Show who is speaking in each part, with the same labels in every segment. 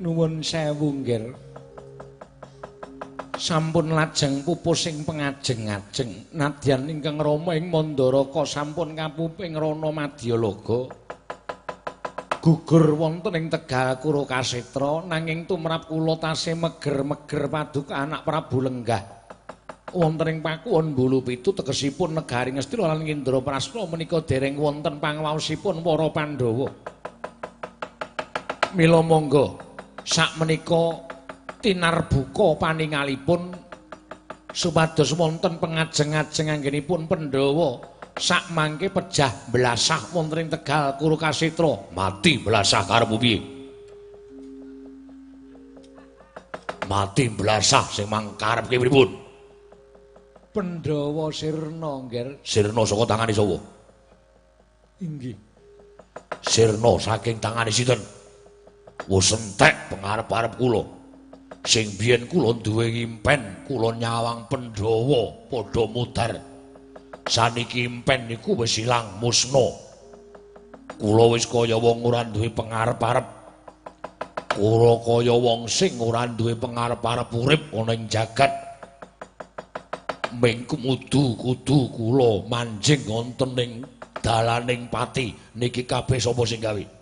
Speaker 1: Nuwun sewu nggih. Sampun lajeng pupusing pengajeng-ajeng nadyan ingkang Rama ing Mandaraka sampun kapuping rana Madyalaga. Gugur wonten ing Tegal Kurukasetra nanging tumrap kula tasih meger-meger paduka anak Prabu Lenggah. Wonten ing pakuwon Bulu Pitu tegesipun negari Ngastina lan Indraprastha menika dereng wonten pangwaosipun para Pandhawa. Mila monggo sakmenika tinarbuka paningalipun supados wonten pengajeng-ajeng anggenipun Pandhawa sak mangke pejah belasah wonten ing Tegal Kurukasetra. Mati belasah karep piye? Mati belasah sing mangkarep ki pripun? Pandhawa sirna nggih sirna saka tangane sapa? Inggih. Sirna saking tangane sinten wis entek pengarep-arep kula. Sing biyen kula duwe impen kula nyawang Pandhawa padha mudar. Saniki impen niku wis ilang musna. Kula wis kaya wong ora duwe pengarep-arep. Kula kaya wong sing ora duwe pengarep-arep urip ana ing jagat. Ming kudu kudu kula manjing wonten ing dalaning pati. Niki kabeh sapa sing gawe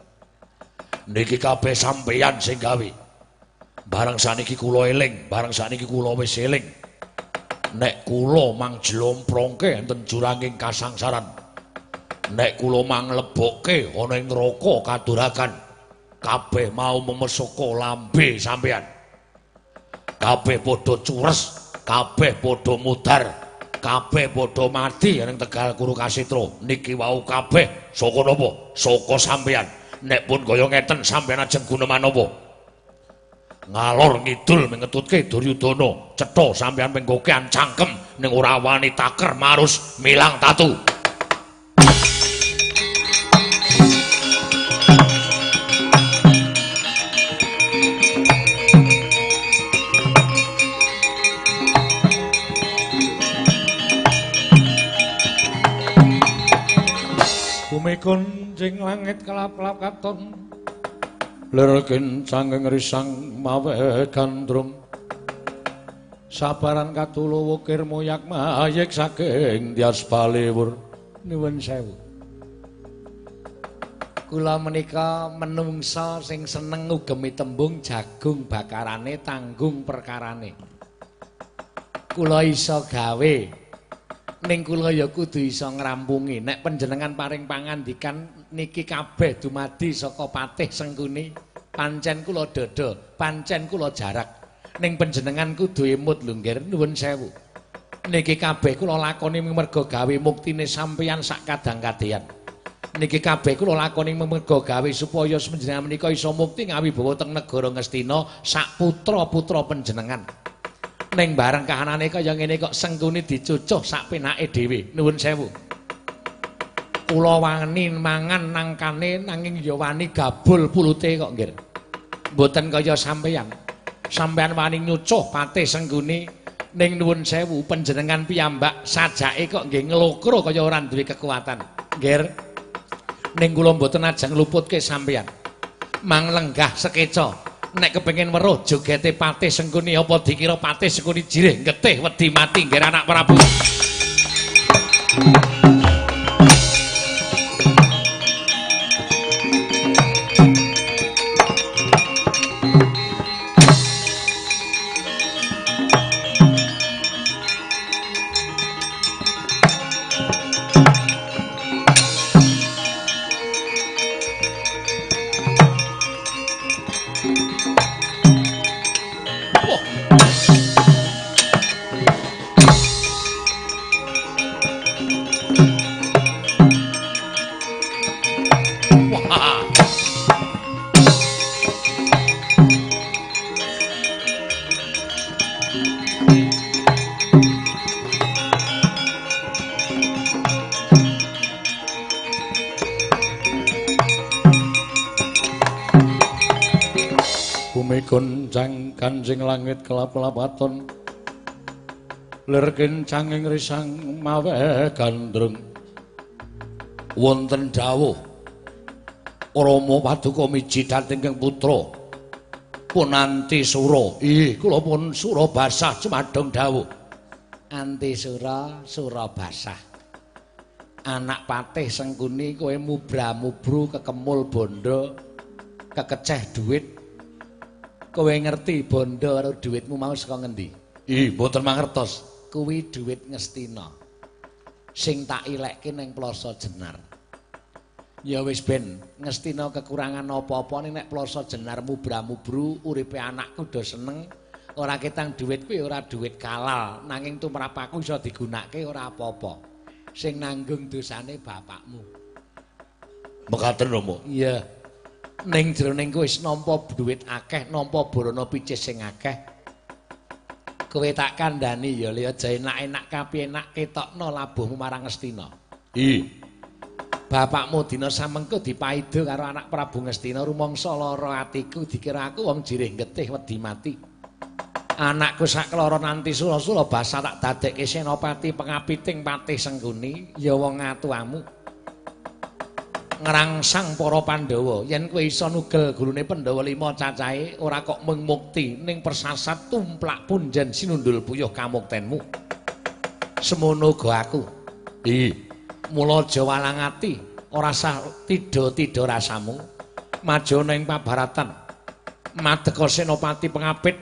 Speaker 1: niki kabeh sampeyan sing gawe. Barang saniki kula eling, barang saniki kula wis eling. Nek kula mang jlomprongke enten juranging kasangsaran. Nek kula mang lebokke ana ing neraka kadurakan, kabeh mau memesaka lambe sampeyan. Kabeh padha cures, kabeh padha mudar, kabeh padha mati ning Tegal Kurukasetra. Niki wau kabeh saka napa? Saka sampeyan. Nek pun kaya ngeten sampeyan ajeng guneman apa ngalor ngidul mengetutke Duryudana. Cetha sampeyan penggokean cangkem ning ora wani taker marus milang tatu Bumikun jing langit kelap-kelap katon. Lergen sangeng risang mawe gandrung sabaran katulo wukir moyak mayek saking dias baliwur nuwun sewu. Kula menika menungsa sing seneng ngugemi tembung jagung bakarane tanggung perkarane. Kula iso gawe ning kula ya kudu iso ngrampungi. Nek panjenengan paring pangandikan niki kabeh dumadi saka patih sengkuni. Pancen kula dada pancen kula jarak. Ning panjenengan kudu emut lho nggih nuwun sewu. Niki kabeh kula lakoni merga gawe muktine sampeyan sak kadang-kadean niki kabeh kula lakoni merga gawe supaya panjenengan menika iso mukti ngawibawa teng negara Ngastina sak putra-putra panjenengan ning bareng kahanane kaya ngene kok sengkuni dicucuh sak penake dhewe. Nuwun sewu. Kula wani mangan nangkane nanging ya wani gabul pulute kok nggih mboten kaya sampeyan. Sampeyan wani nyucuh pate sengkuni. Ning nuwun sewu panjenengan piyambak sajake kok nggih nglokro kaya ora duwe kekuatan. Nggih ning kula mboten ajeng luputke sampeyan. Mang lenggah sekeca nek kepengin weruh jogete patih sengkuni apa dikira patih sengkuni jirih getih wedi mati nggih anak Prabu kanjing langit kelap-kelapaton lir kencanging risang mawe gandrung wonten dawuh Rama paduka miji dhateng putra pun anti sura. Ih, kula pun sura basah cumadong dawuh. Anti sura, sura basah. Anak patih sengkuni kowe mubra-mubru kekemul bondo kekeceh duit. Kowe ngerti bondo karo duitmu mau saka ngendi? Ih, mboten mangertos. Kuwi duit Ngestina. Sing tak ilekke ning Ploso Jenar. Ya wis ben, Ngestina kekurangan apa-apa ning nek Ploso Jenar mubra-mubru uripe anakku do seneng. Ora ketang duit kuwi ora duit kalal, nanging tumrap aku iso digunakake ora apa-apa. Sing nanggung dosane bapakmu.
Speaker 2: Mekaten Rama.
Speaker 1: Iya. Ning jroning kowe wis nampa duit akeh, nampa borona picis sing akeh. Kowe tak kandhani ya, liya aja enak-enak kapi enak ketokno labuhmu marang Ngestina.
Speaker 2: Ih.
Speaker 1: bapakmu dina samengko dipaido karo anak Prabu Ngastina rumangsa lara atiku dikira aku wong jirih getih wedi mati. Anakku sak keloro nanti sula-sula basa tak dadekke senopati pengapiting patih sengkuni ya wong atuamu. Ngrangsang para Pandhawa yen kowe iso nugel gurune Pandhawa lima cacahe ora kok mung mukti ning persasat tumplak punjen sinundul puyuh kamuktenmu. Semono uga aku.
Speaker 2: Ih.
Speaker 1: mula aja walang ati ora sah tida-tida rasamu maju ning pabaratan madeka senopati pengapit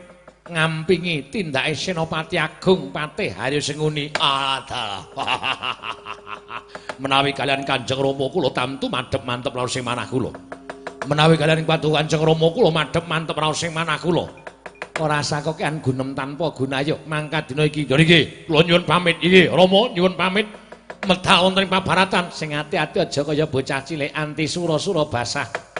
Speaker 1: ngampingi tindake senopati agung patih Haryo Senguni adalah menawi kalian Kanjeng Rama kula tamtu madhep mantep raos sing manah kula. Menawi kalian patuh Kanjeng Rama kula madhep mantep raos sing manah kula. Ora sakokean gunem tanpa guna ayo mangkat dina iki niki kula nyuwun pamit. Iki Rama nyuwun pamit. Medal wonten ing pabaratan. Sing ati-ati aja kaya bocah cilik anti sura-sura basah.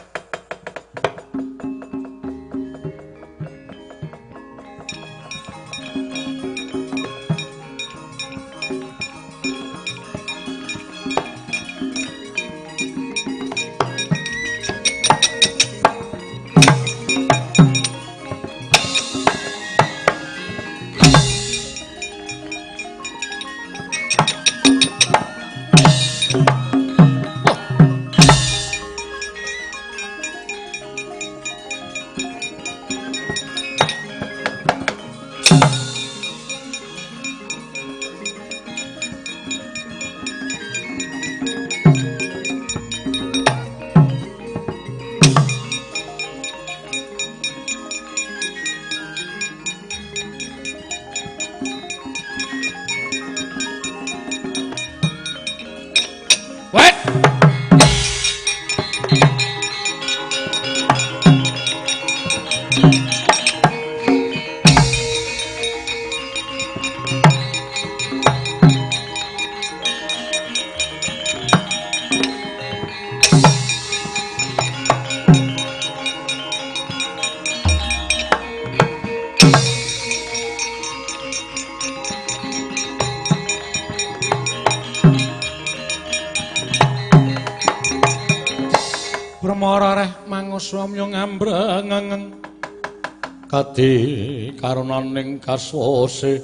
Speaker 1: Karonaning kaswase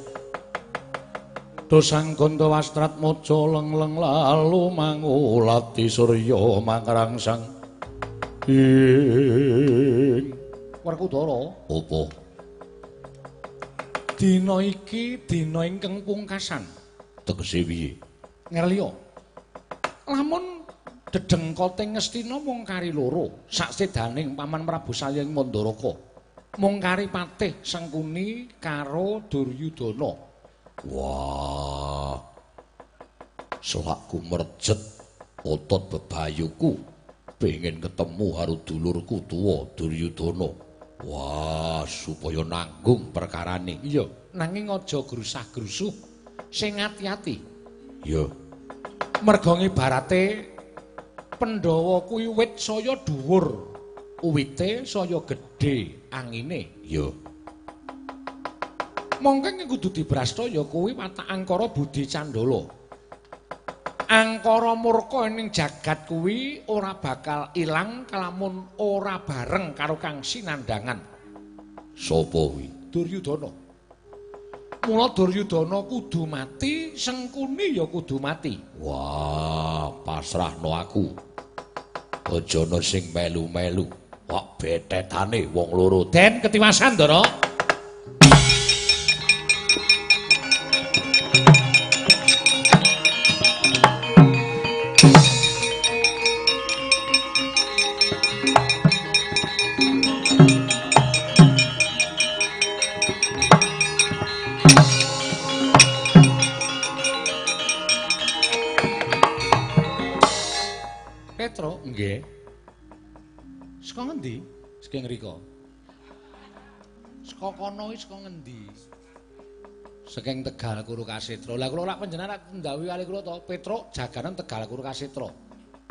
Speaker 1: dosang ganda wastrat mojo leng-leng lalu mangulati surya mangrangsang ing. Werkudara
Speaker 2: apa?
Speaker 1: Dina iki dina ingkang pungkasan.
Speaker 2: Tegese piye?
Speaker 1: Ngerliya. Lamun dedengkoting Ngastina mung kari loro sak sedaning Paman Prabu Salyang Mandaraka mung kari patih Sengkuni karo Duryudana.
Speaker 2: Wah. Selakku merjet otot bebayuku. Pengen ketemu karo dulurku tuwa Duryudana. Wah supaya nanggung perkarane.
Speaker 1: Iya. Nanging aja grusah-grusuh sing ati-ati
Speaker 2: iya.
Speaker 1: Mergo ngibarate Pandhawa kuwi wit saya dhuwur. Uwite saya gedhe angine.
Speaker 2: Ya.
Speaker 1: Mongkeng kudu dibrastaya kuwi watak angkara budi candala. Angkara murka ning jagat kuwi ora bakal ilang kalamun ora bareng karo Kang Sinandangan.
Speaker 2: Sopo kuwi?
Speaker 1: Duryudana. Mula Duryudana kudu mati, Sengkuni ya kudu mati.
Speaker 2: Wah, pasrahno aku. aja ana sing melu-melu kok betetane wong loro
Speaker 1: Den ketiwasan Ndara. Saka ngendi? Saking Tegal Kuru Kasitra. Lah kula lak panjenengan ndawi kali kula to, Petro jaganan Tegal Kuru Kasitra.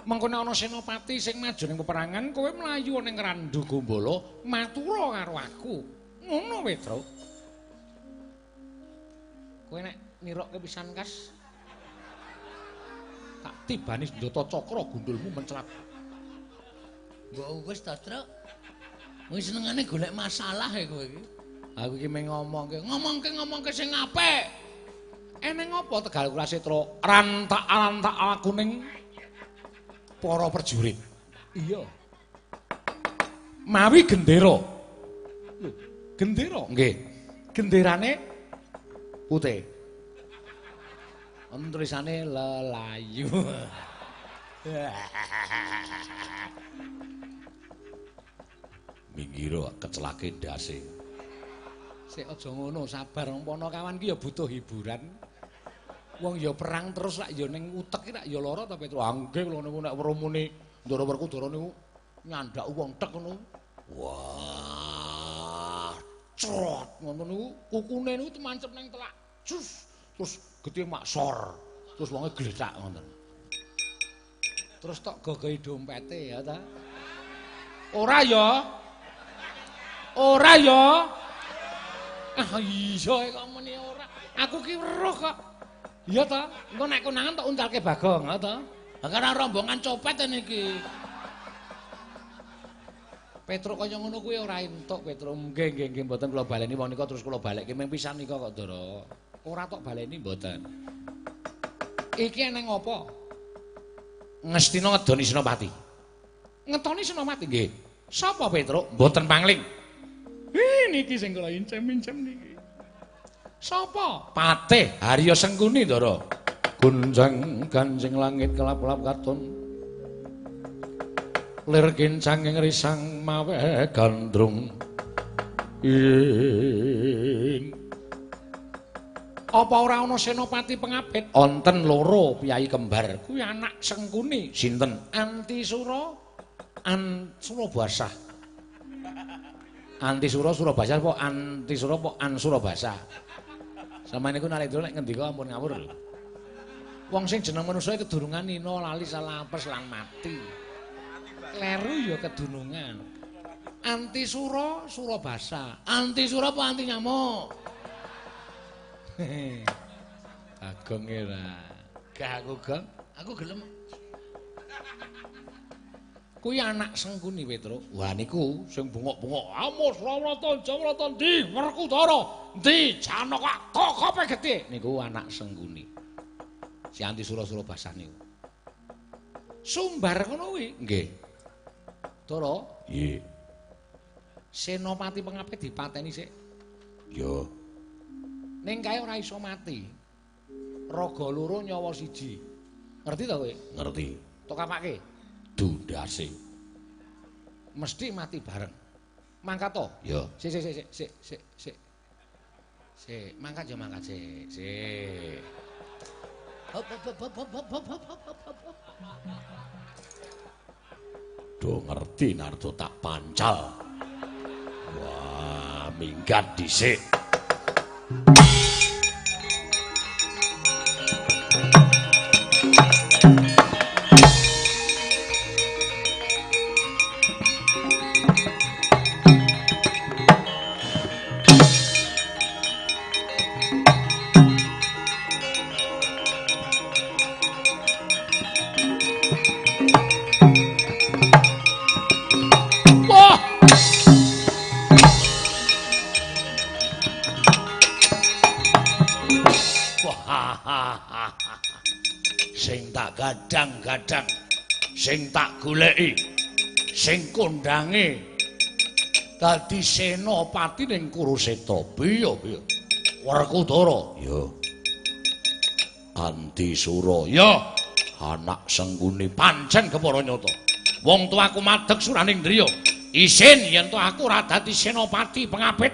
Speaker 1: Mengko nek ana senopati sing maju ning peperangan, kowe mlayu ning Randu Gombala, matura karo aku. Ngono, Petro. Kowe nek nirokke pisan kas tak tibani ndata cakra gundulmu menclat.
Speaker 3: Mbok wis to, Truk. Wis senengane golek masalah e kowe iki.
Speaker 1: Aku iki meng ngomongke, ngomongke ngomongke sing apik. Eneng apa Tegal Kurasitra rantak-rantak aku ning para prajurit. Iya. Mawi gendera. Gendera? Nggih. Genderane putih. Ono tulisane lelayu.
Speaker 2: minggiro kecelake ndase
Speaker 1: Sik aja ngono, sabar umpana kawan ki ya butuh hiburan. Wong ya perang terus lak ya ning utek ki lak ya lara ta Petro. Angge kula niku nek weruh muni Ndara Werkudara niku nyandak wong tek ngono.
Speaker 2: wah
Speaker 1: Crot ngono niku kukune niku temancep ning telak. Jus terus getih maksor. Terus wonge gletak ngoten. Terus tok gogohi dompete ya ta. Ora ya. Ora ya. Ah iya kok muni ora. Aku ki weruh kok. Iya ta? Engko nek konangan tok uncalke Bagong, ha ta?
Speaker 3: Karena rombongan copet niki.
Speaker 1: Petro kaya ngono kuwi ora entuk Petro. Nggih nggih nggih mboten kula baleni wong nika terus kula balekke ming pisan nika kok Ndara. Ora tok baleni mboten. Iki eneng apa? Ngestina ngedoni Senopati. Ngetoni Senopati nggih. Sapa Petro? Mboten pangling. Ih niki sing kula incem-incem niki. Sapa? Patih Harya Sengkuni Ndara. Gunjang ganjing langit kelap-kelap katon. lir kincang ing risang mawe gandrung ing apa ora ana senopati pengabet onten loro piyai kembar kuwi anak sengkuni sinten antisura an surabasa antisura surabasa apa antisura apa an surabasa sampeyan niku nalih nek ngendika ampun ngawur lho wong sing jeneng manusa kedurungan nina lali salah apes lan mati kleru ya kedunungan. Anti sura, sura basa. Anti sura apa anti nyamuk? Agong ora. Gak aku gong.
Speaker 3: Aku gelem
Speaker 1: Kuwi anak Sengkuni Petro. Wah niku sing bungok-bungok. Amos Rawrata Jawrata ndi Werkudara ndi Janaka kokope gedhe. Niku anak Sengkuni. Si anti sura-sura basah niku. Sumbar ngono kuwi. Nggih. Dara,
Speaker 2: iya
Speaker 1: Senopati pengapit dipateni sik.
Speaker 2: ya
Speaker 1: Ning kae ora iso mati. Raga loro nyawa siji. Ngerti ta kowe?
Speaker 2: ngerti
Speaker 1: Tok kapake.
Speaker 2: dundase.
Speaker 1: Mesti mati bareng. Mangkat to?
Speaker 2: Ya.
Speaker 1: Sik sik sik sik sik sik sik. Sik, mangkat yo mangkat sik sik.
Speaker 3: Hop hop hop hop hop hop hop hop.
Speaker 2: Do ngerti Narto tak pancal. Wah, minggat dhisik. sing tak goleki, sing kondange
Speaker 1: dadi senopati ning Kurusetra. Piye piye? Werkudara.
Speaker 2: Ya. Anti Sura. Ya. Anak sengguni
Speaker 1: pancen kepara nyata. Wong tuaku madheg suraning driya. Isin yen to aku ora dadi senopati pengapit.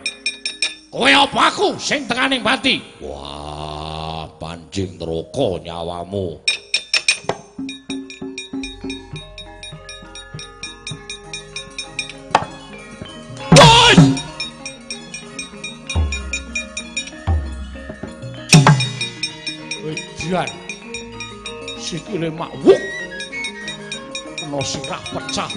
Speaker 1: Kowe apa aku sing tekaning pati?
Speaker 2: Wah, pancing neraka nyawamu.
Speaker 1: Sikile mak wuk. Kena sirah pecah.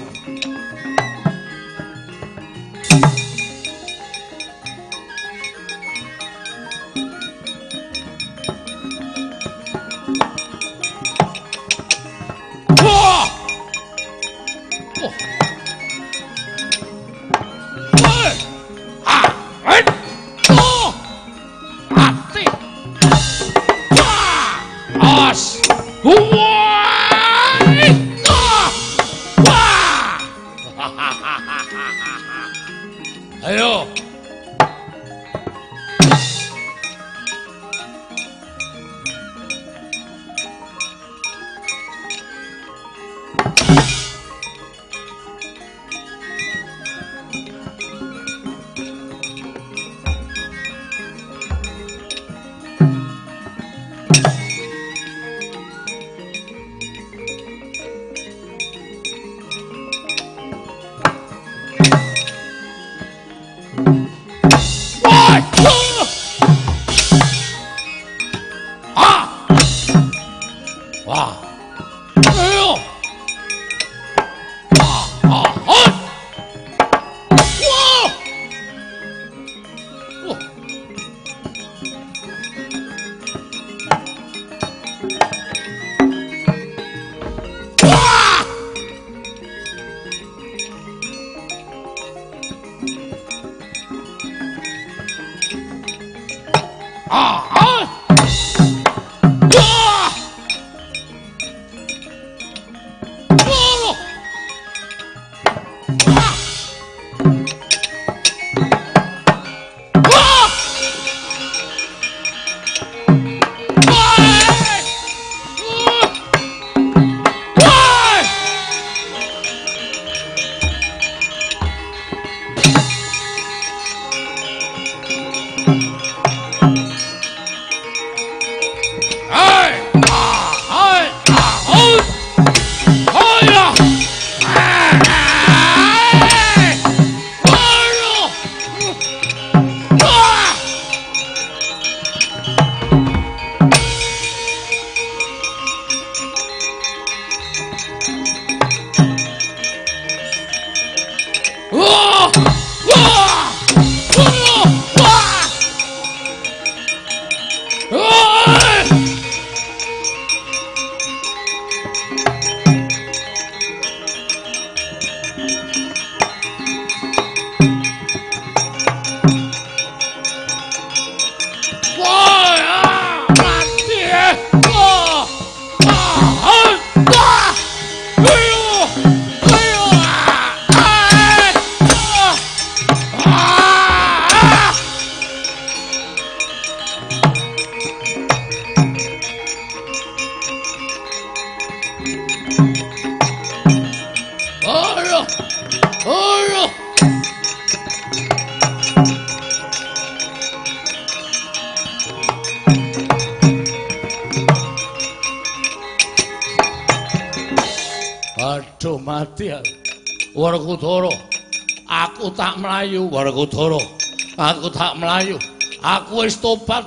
Speaker 1: Werkudara. Aku tak melayu. Aku wis tobat.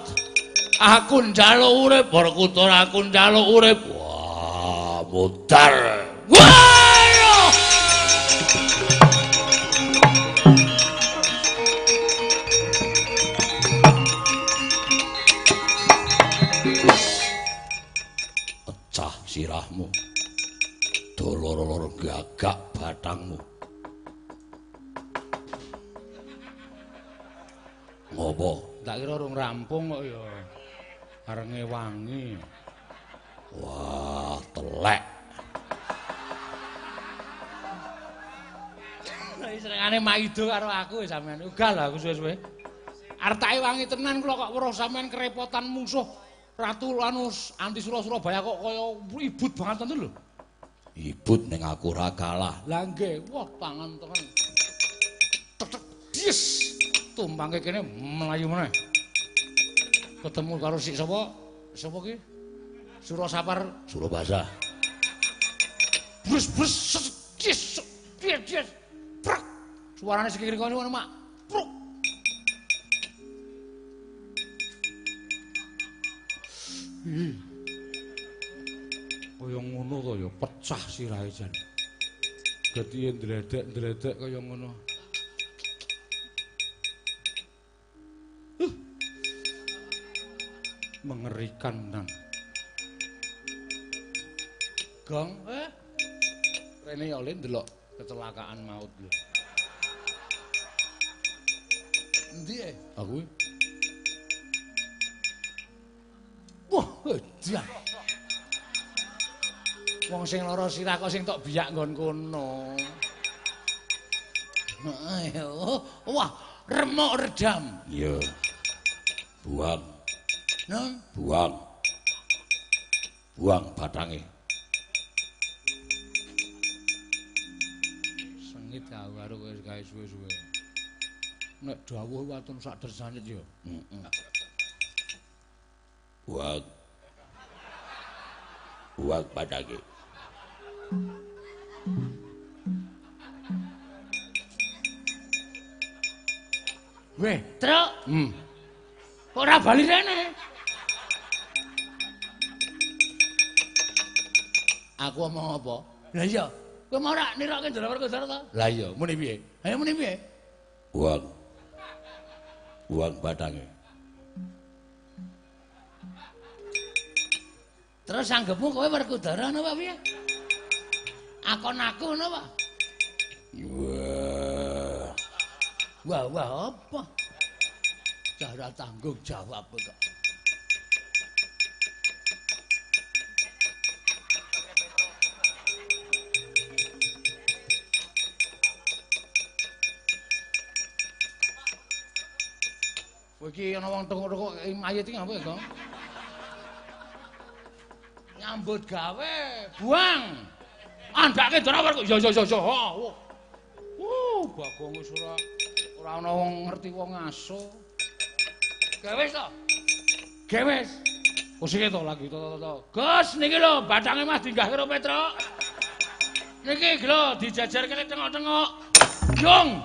Speaker 1: Aku njaluk urip Werkudara, aku njaluk urip.
Speaker 2: Wah, mudar.
Speaker 1: Wah!
Speaker 2: Pecah sirahmu. Dolor-lor gagak batangmu. Ngopo?
Speaker 1: Tak kira urung rampung kok ya. Arenge wangi.
Speaker 2: Wah, telek.
Speaker 1: senengane maido karo aku ya sampean. Ugal aku suwe-suwe. Artake wangi tenan kula kok weruh sampean kerepotan musuh Ratu Lanus anti Surabaya kok kaya ibut banget tentu lho.
Speaker 2: Ibut ning aku ora kalah.
Speaker 1: Lah nggih, wah tangan tenan. Tek yes. Tumpangke kene melayu meneh. Ketemu karo sik sapa? Sapa ki? Surasapar
Speaker 2: Surabaya.
Speaker 1: brus brus yes. Yes, yes. Prak. Suarane sekiri kono ngono, Mak. Pruk. Ih. Kaya ngono to ya pecah sirahe jan. Dadi ndredek-ndredek kaya ngono. Mengerikan nang. Gong, eh? Rene ya oleh ndelok kecelakaan maut lho.
Speaker 3: Endi e?
Speaker 1: Aku iki. Wah, edan. Wong sing lara sirah kok sing tok biyak nggon kono.
Speaker 3: Ayo. Wah, remuk redam.
Speaker 2: Iya. Buang,
Speaker 3: Nun,
Speaker 2: buang. Buang batange.
Speaker 1: Sengit aku karo kowe gawe suwe-suwe. Nek dawuh watun sak dersanit ya.
Speaker 2: Heeh. Buang. Buang batange.
Speaker 3: weh, truk,
Speaker 1: Hmm.
Speaker 3: kok ora bali rene?
Speaker 1: Aku omong apa?
Speaker 3: Lah iya, kowe mau ora nirokke Ndara Werkudara ta?
Speaker 1: Lah iya, muni piye?
Speaker 3: Ayo muni piye?
Speaker 2: Buang. Buang batange.
Speaker 3: Terus anggepmu kowe Werkudara napa piye? Akon aku napa?
Speaker 2: Wah.
Speaker 3: Wah, wah apa? Cara tanggung jawab kok.
Speaker 1: Kowe iki ana wong tengok-tengok mayit iki ngapa Gong?
Speaker 3: Nyambut gawe.
Speaker 1: Buang. Andake drawar kok. Ya ya ya. Ha, wah. Uh, Bagong wis ora ora ana wong ngerti wong aso.
Speaker 3: Gawe to?
Speaker 1: Gewes. Kusike to lagi to to to. Gus niki lho batange Mas dinggah karo Petro. Niki lho dijajar kene tengok-tengok. Yung.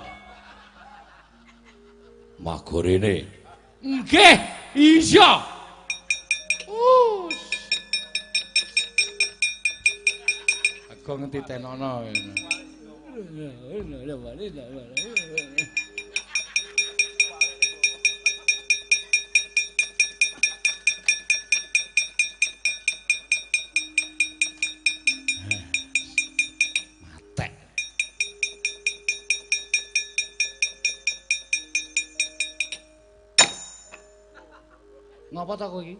Speaker 2: Magorene.
Speaker 1: Nggih, iya. Uh. Aku ngerti tenono. Matek. Ngapa ta kowe iki?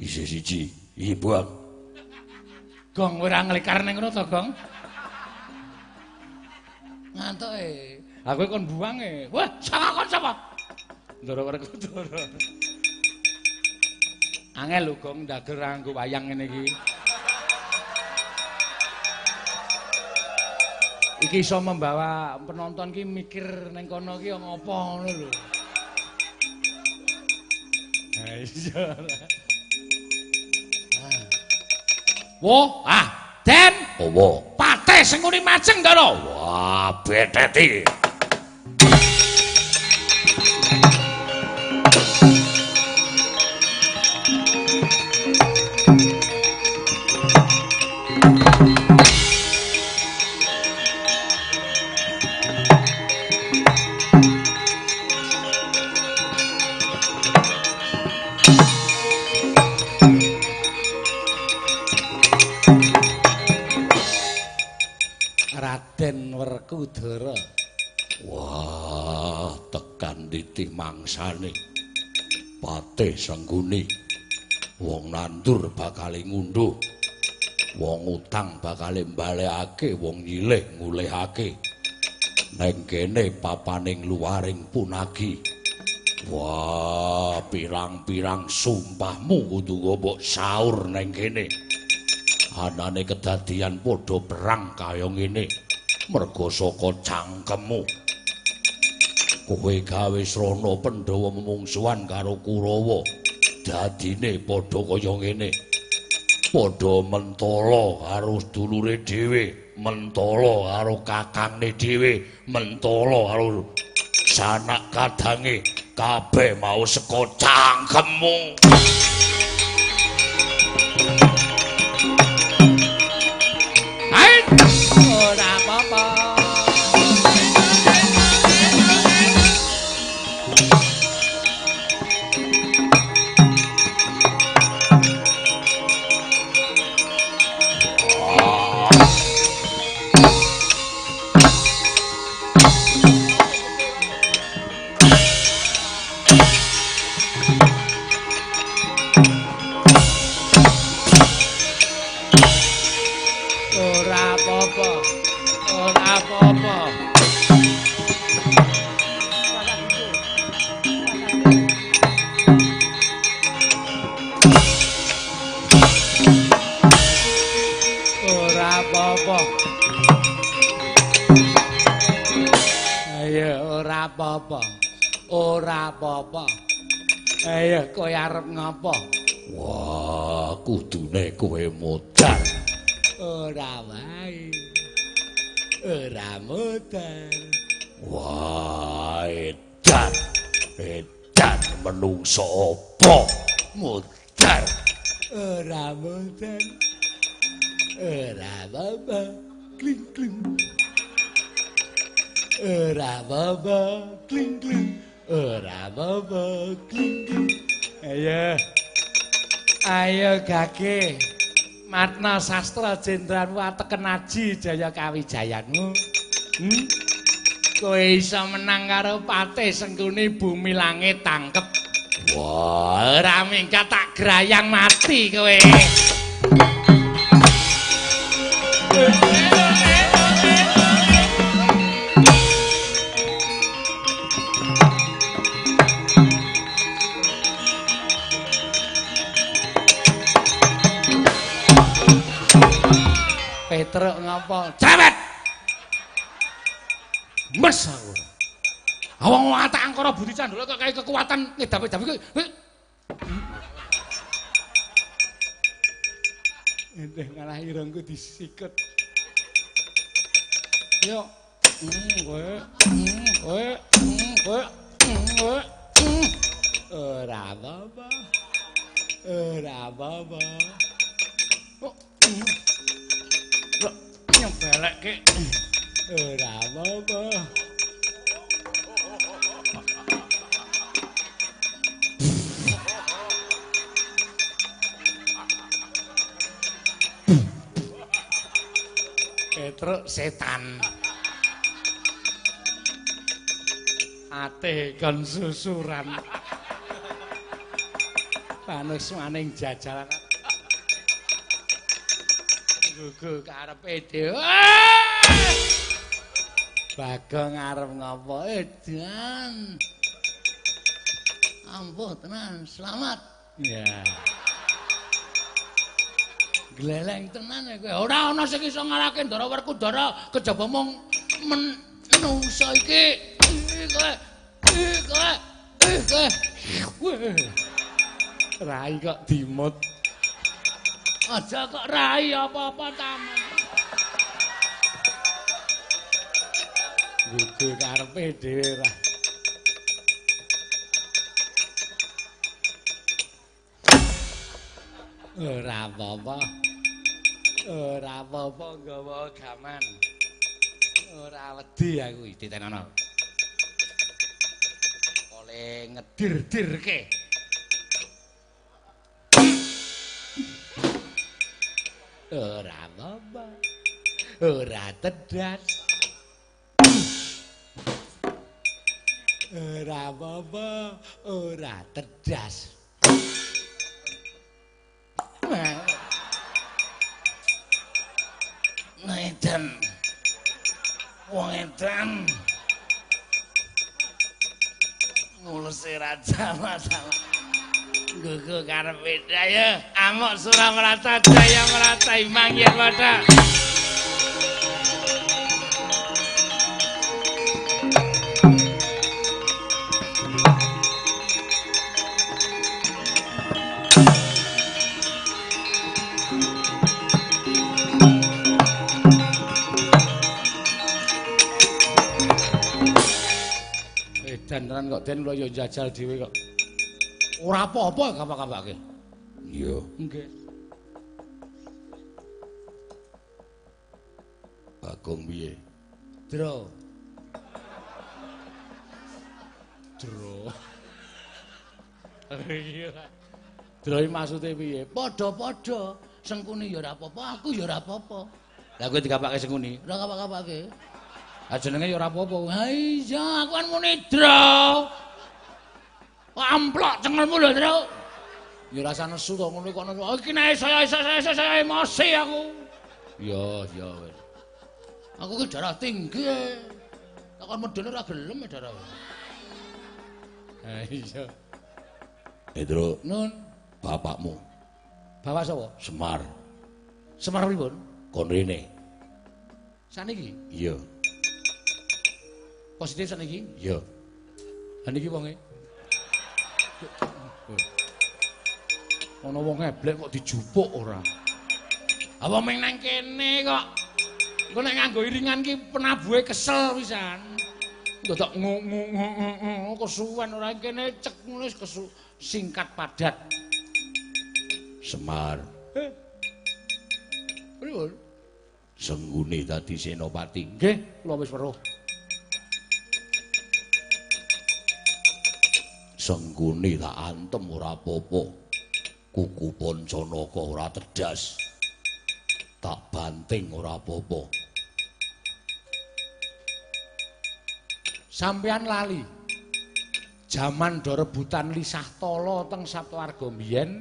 Speaker 2: Isih siji. Iki buang.
Speaker 1: Gong ora nglikar ning ngono to, Gong?
Speaker 3: Ngantuk e.
Speaker 1: Aku kon buang e. Wah, sapa kon sapa? Ndoro Werkudara. Angel lho Gong ndager nganggo wayang ngene iki. Iki iso membawa penonton ki mikir ning kono ki ngopo ngono lho. Wo, ah, Den,
Speaker 2: Apa?
Speaker 1: pate sing nguni maceng to lho.
Speaker 2: Wah, beteti. Sengguni. Wong nandur bakal ngunduh. Wong utang bakal mbalekake, wong nyilih ngulehake. neng kene papaning luaring punagi wah pirang-pirang sumpahmu kudu mbok saur neng kene anane kedadian padha perang kaya ngene merga saka cangkemmu kowe gawe srana pandhawa memungsuhan karo kurawa dadine padha kaya ngene. Padha mentala karo dulure dhewe mentala karo kakangne dhewe mentala karo sanak kadange. Kabeh mau saka cangkemmu.
Speaker 1: Apa-apa ora apa-apa. Ayo kowe arep ngopo
Speaker 2: wah kudune kowe modal.
Speaker 1: Ora wae. Ora modal.
Speaker 2: Wah edan. Edan menungso apa? Modal.
Speaker 1: Ora modal. Ora baba kling kling. Ora baba kling kling ora kling ayo ayo gage Matna sastra jendranmu ateken aji jaya kawijayanmu. Hmm? Kowe iso menang karo Patih Sengkuni bumi langit tangkep. Wah, ora minggat tak grayang mati kowe. Petruk ngapa? Cewet! Mes aku. Awang watak angkara budi candala kok kaya kekuatan ngedapi-dapi kowe. Endeh ngalah irungku disikut. Yo. Hmm, kowe. Hmm, kowe. Hmm, kowe. Hmm, kowe. Hmm. Ora apa-apa. Ora apa-apa. Oh. Lho, nyebelekke. Ora apa-apa. Petruk setan. Ate kon susuran. Panus maning jajal. Gugu karepe dhewe. Bagong arep ngopo? Edan. Ampuh tenan, selamat. Ya. Gleleng tenan ya kowe. Ora ana sing iso ngalahke Ndara Werkudara kejaba mung menungso iki. Kowe. Kowe. Rai kok dimut. Aja kok rai apa-apa taman. Gugu karepe dhewe ra. Ora apa-apa. Ora apa-apa nggawa gaman. Ora wedi aku ditenono. Oleh ngedir-dirke. Ora apa-apa. Ora tedas. Ora apa-apa, ora tedas. Ngeten.
Speaker 3: Wong edan. Ngulesi raja masalah. Gugu karepe ya. Amok Suramerata Jaya Merata Imang padha.
Speaker 1: Edan tenan kok den kula yo jajal dhewe kok. Ora apa-apa kapak-kapake.
Speaker 2: Iya.
Speaker 1: Nggih.
Speaker 2: Bagong piye?
Speaker 1: Dro. Dro. Iya. Dro iki maksude piye?
Speaker 3: Padha-padha. Sengkuni ya ora apa-apa, aku ya ora apa-apa.
Speaker 1: Lah kowe dikapake sengkuni.
Speaker 3: Ora kapak-kapake.
Speaker 1: Ah jenenge ya ora apa-apa.
Speaker 3: Ha iya, aku kan muni Dro. Amplok cengelmu lho, Dro.
Speaker 1: Ya rasa nesu to ngono kok nesu. Iki nek saya saya saya, emosi aku. Ya, ya wis.
Speaker 3: Aku ki darah tinggi. Takon medene ora gelem darah.
Speaker 1: Ha iya.
Speaker 2: Pedro,
Speaker 3: Nun,
Speaker 2: bapakmu
Speaker 1: Bapak sapa?
Speaker 2: Semar
Speaker 1: Semar pripun?
Speaker 2: kon rene.
Speaker 1: Saniki
Speaker 2: Iya,
Speaker 1: positif saniki.
Speaker 2: iya.
Speaker 1: Ha niki wonge. Ana wong eblek kok dijupuk ora.
Speaker 3: apa meng nang kene kok?
Speaker 1: Engko nek nganggo iringan ki penabuhe kesel pisan. Ngu kesuwen ora kene cek nulis kesu singkat padat.
Speaker 2: Semar
Speaker 1: Pripun?
Speaker 2: senggune dadi senopati.
Speaker 1: Nggih, kula wis weruh.
Speaker 2: Senggune tak antem ora apa-apa. Kuku Pancanaka ora cerdas. Tak banting ora apa-apa.
Speaker 1: Sampeyan lali. Jaman do rebutan lisah tala teng Saptawarga mbiyen,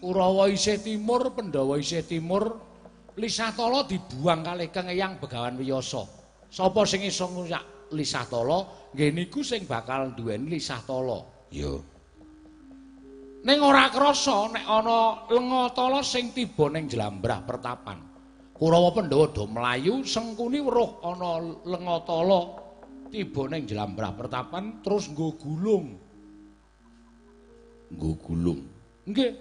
Speaker 1: Kurawa isih timur, Pandhawa isih timur, lisah tala dibuang kalih Kang Eyang Begawan Wiyasa. Sapa sing iso nguyak lisah tala, nggih niku sing bakal duweni lisah tala.
Speaker 2: Iya.
Speaker 1: Ning ora krasa nek ana lenga tala sing tiba ning Jlambrah pertapan. Kurawa Pandhawa do mlayu sengkuni weruh ana lenga tala tiba ning Jlambrah pertapan terus nggo gulung.
Speaker 2: Nggo gulung.
Speaker 1: Nggih.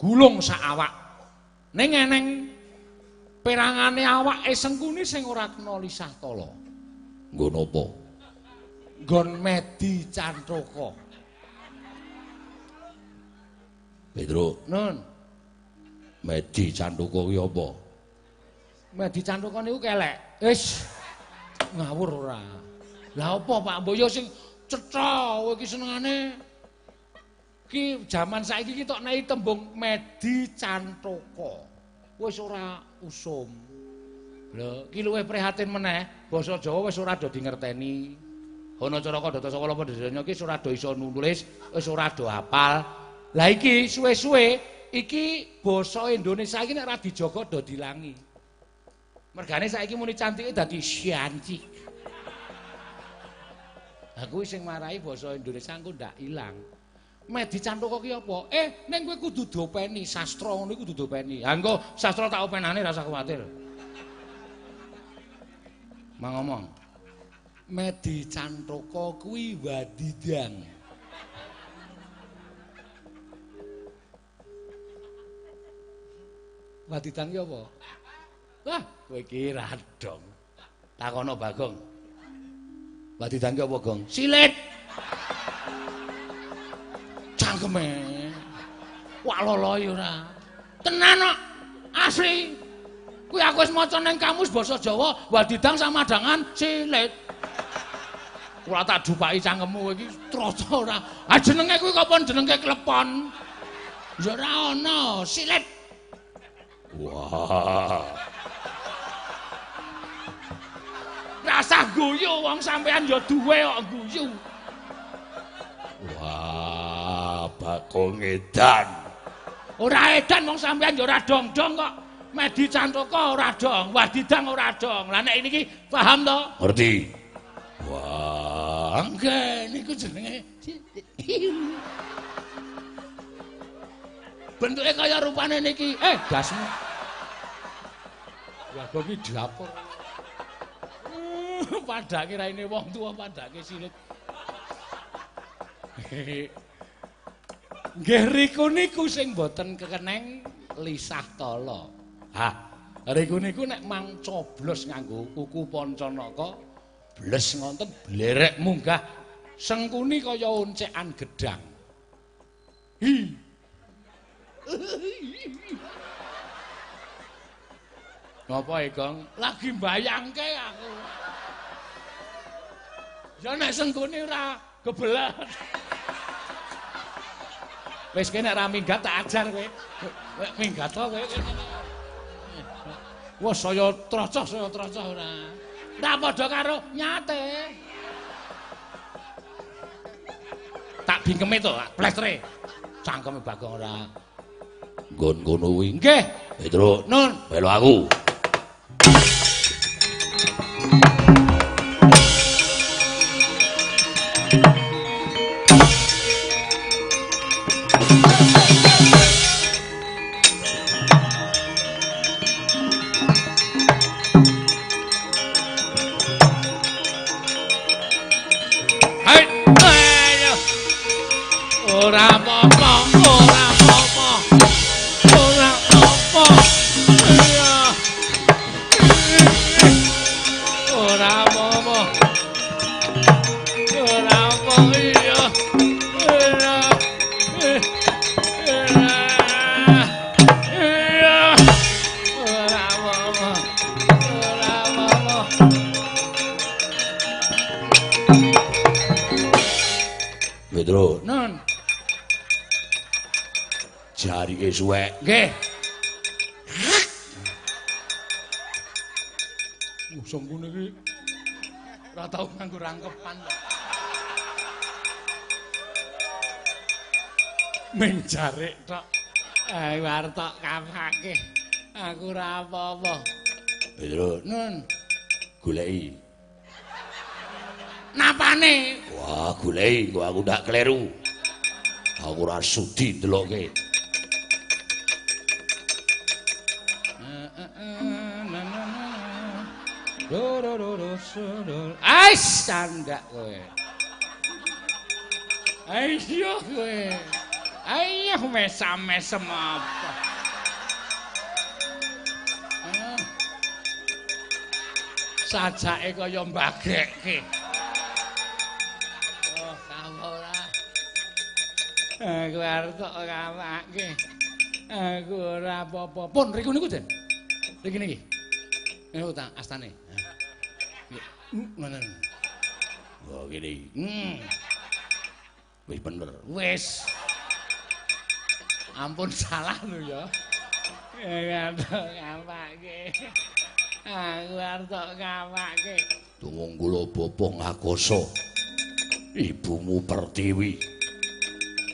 Speaker 1: Gulung sak awak. Ning eneng perangane awake sengkuni sing ora kena lisah tala.
Speaker 2: Nggo napa?
Speaker 1: Nggon medi cantroka.
Speaker 2: Pedro,
Speaker 1: Nun,
Speaker 2: Medi Cantuka kuwi apa?
Speaker 1: medi cantroka niku kelek. Wis ngawur ora. Lah apa Pak Mboyo sing cetha kowe iki senengane ki jaman saiki ki tok nehi tembung medi cantroka. Wis ora usum. Lho, ki luwih prihatin meneh, basa Jawa wis ora do dingerteni. Ana caraka data saka apa desanya ki wis ora do iso nulis, wis ora do hafal. Lah iki suwe-suwe iki basa Indonesia iki nek ora dijaga do dilangi. Mergane saiki muni cantike dadi syanci. Aku sing marahi basa Indonesia engko ndak ilang. Medi cantuka ki apa? Eh, ning kowe kudu dopeni sastra ngono kudu dopeni. Ha engko sastra tak openane rasa kuwatir. Mang ngomong. Medi cantuka kuwi wadidang. Wadidang ki apa? Wah, kowe iki radong. Takono Bagong. Wadidang ki apa, Gong? Silit. Cangkeme. Wak lolo ya ora. Tenan kok. Asli. Kuwi aku wis maca ning kamus basa Jawa, wadidang sama dengan silit. Ora tak dupaki cangkemmu kowe iki troco ora. Ah jenenge kuwi kok pon jenenge klepon. Ya ora ana, silit.
Speaker 2: Wah,
Speaker 1: Rasa guyu wong sampean ya duwe kok guyu.
Speaker 2: wah, Bagong edan.
Speaker 1: Ora edan wong sampean ya ora dong-dong kok. Medi Cantaka ora dong, Wadidang ora dong. Lah nek niki paham to?
Speaker 2: Ngerti? Wah,
Speaker 1: Nggih, niku jenenge Bentuke kaya rupane niki. Eh, gasmu. Ya kok iki dapur. Padake raine wong tuwa padake silit. Nggih riku niku sing boten kekeneng lisah tala. Hah, riku niku nek mang coblos nganggo kuku pancanaka bles ngonten blerek munggah sengkuni kaya oncekan gedang. Hi. Ngapa e, Gong? Lagi mbayangke aku. Ya nek sengkuni ora kebelet. Wis kene ra minggat tak ajar kowe. Kowe minggat to kowe. Wah saya trocoh saya trocoh ora. Ora padha karo nyate. Tak bingkeme to, plestre. Cangkeme Bagong ora.
Speaker 2: nggon kono kuwi.
Speaker 1: Nggih,
Speaker 2: Petruk,
Speaker 1: Nun.
Speaker 2: melu aku.
Speaker 1: Arep tok kapake. Aku ora apa-apa.
Speaker 2: Petruk,
Speaker 1: Nun,
Speaker 2: goleki.
Speaker 1: napane?
Speaker 2: Wah, goleki kok aku ndak kleru. Aku ora sudi ndelokke.
Speaker 1: Ais candak kowe. Ayo kowe. Ayo mesam-mesem apa? Sajake kaya mbagekke. Oh, kamu ora. Aku arep tok kawake. Aku ora apa-apa. Pun riku niku, Den. Riki niki. Niku ta astane. Ngono.
Speaker 2: Wah, kene.
Speaker 1: Hmm,
Speaker 2: Wis bener.
Speaker 1: wis. Ampun salah lho ya. Ngatok ngapake. Aku arep tok ngapake.
Speaker 2: Tumung kula bapa ngakoso. Ibumu Pertiwi.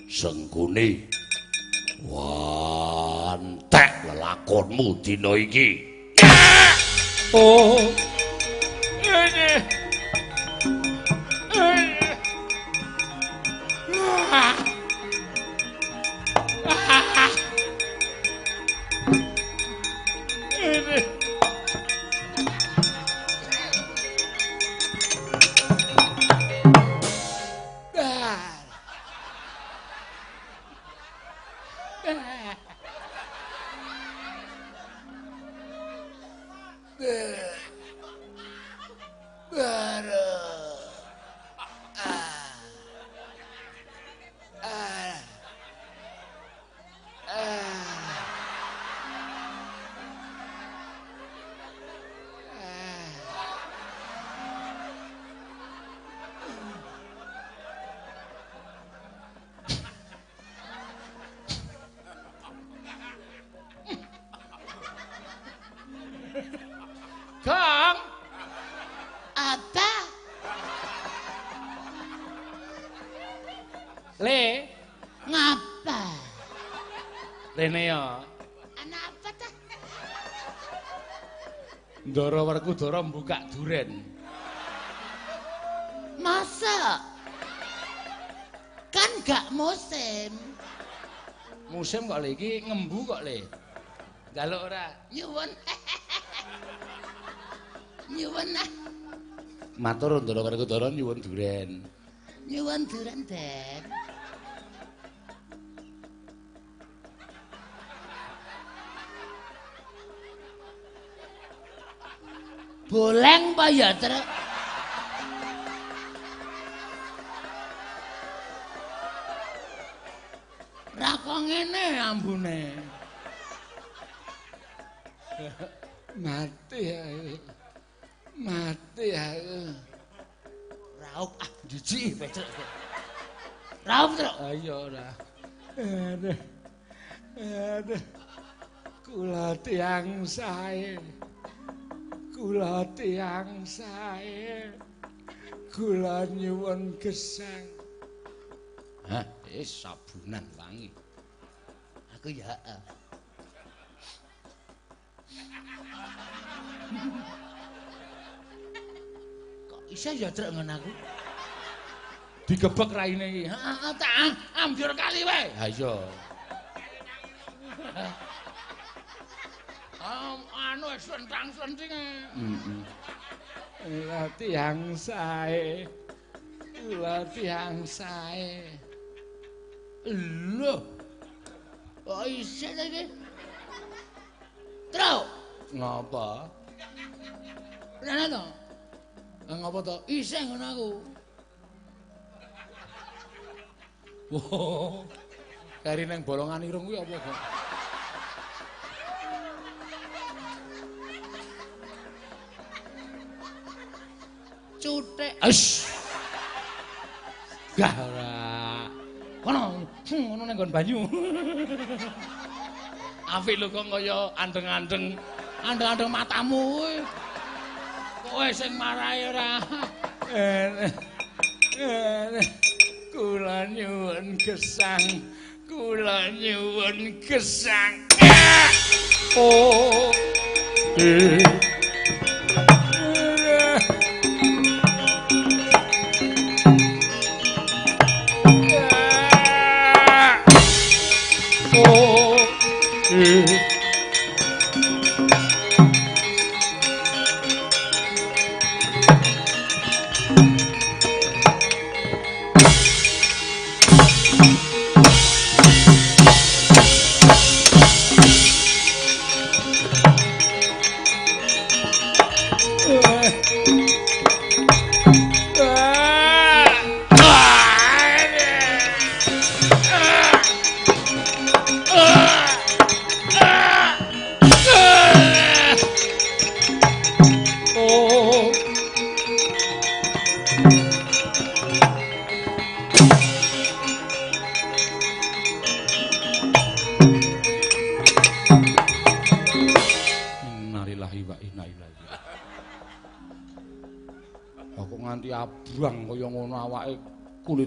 Speaker 2: Senggune. Wantek lelakonmu dina iki.
Speaker 1: Oh. Ini. Werkudara mbukak duren.
Speaker 4: Masa? Kan gak musim.
Speaker 1: Musim kok le iki ngembu kok le. Galuk ora.
Speaker 4: Nyuwun. Nyuwun.
Speaker 1: Matur Ndara Werkudara nyuwun duren.
Speaker 4: Nyuwun duren, Den. Boleng apa ya, Truk? Ra kok ngene ambune.
Speaker 1: Mati aku. Mati aku.
Speaker 4: Raup ah jijik becek. Raup, Truk.
Speaker 1: Ayo ora. Aduh. Aduh. Kula tiang sae. Kula tiang sae. Kula nyuwun gesang. Hah, eh sabunan wangi.
Speaker 4: Aku ya. ah. Kok isa ya truk ngono aku?
Speaker 1: Digebek raine iki.
Speaker 4: Heeh, tak ambyur kali wae.
Speaker 1: Ha iya.
Speaker 4: Anu sentang-senting.
Speaker 1: Heeh. Kula tiang sae. Kula tiang sae.
Speaker 4: Lho. Kok ta iki? Truk.
Speaker 1: Ngapa?
Speaker 4: Rene to.
Speaker 1: Ngapa to?
Speaker 4: Isih ngono aku.
Speaker 1: Wo. Kari nang bolongan irung kuwi apa kok?
Speaker 4: Cuthik.
Speaker 1: Ash. Gah ora. Kono, hmm, ngono nang nggon banyu. Apik lho kok kaya andeng-andeng.
Speaker 4: Andeng-andeng matamu kuwi. Kowe sing marahi ora.
Speaker 1: Eh, eh, Kula nyuwun gesang. Kula nyuwun gesang. Ah! Oh.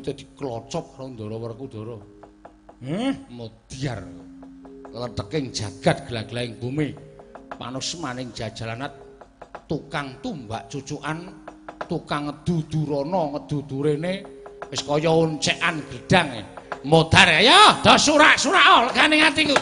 Speaker 1: Kulite diklocop karo Ndara Werkudara. Heh, modiar. Leteking jagat gelag-gelahing bumi. Panusmaning jajalanat tukang tumbak cucukan, tukang ngedudurana ngedudurene wis kaya oncekan gedang. Modar ya, do surak-surak legane atiku.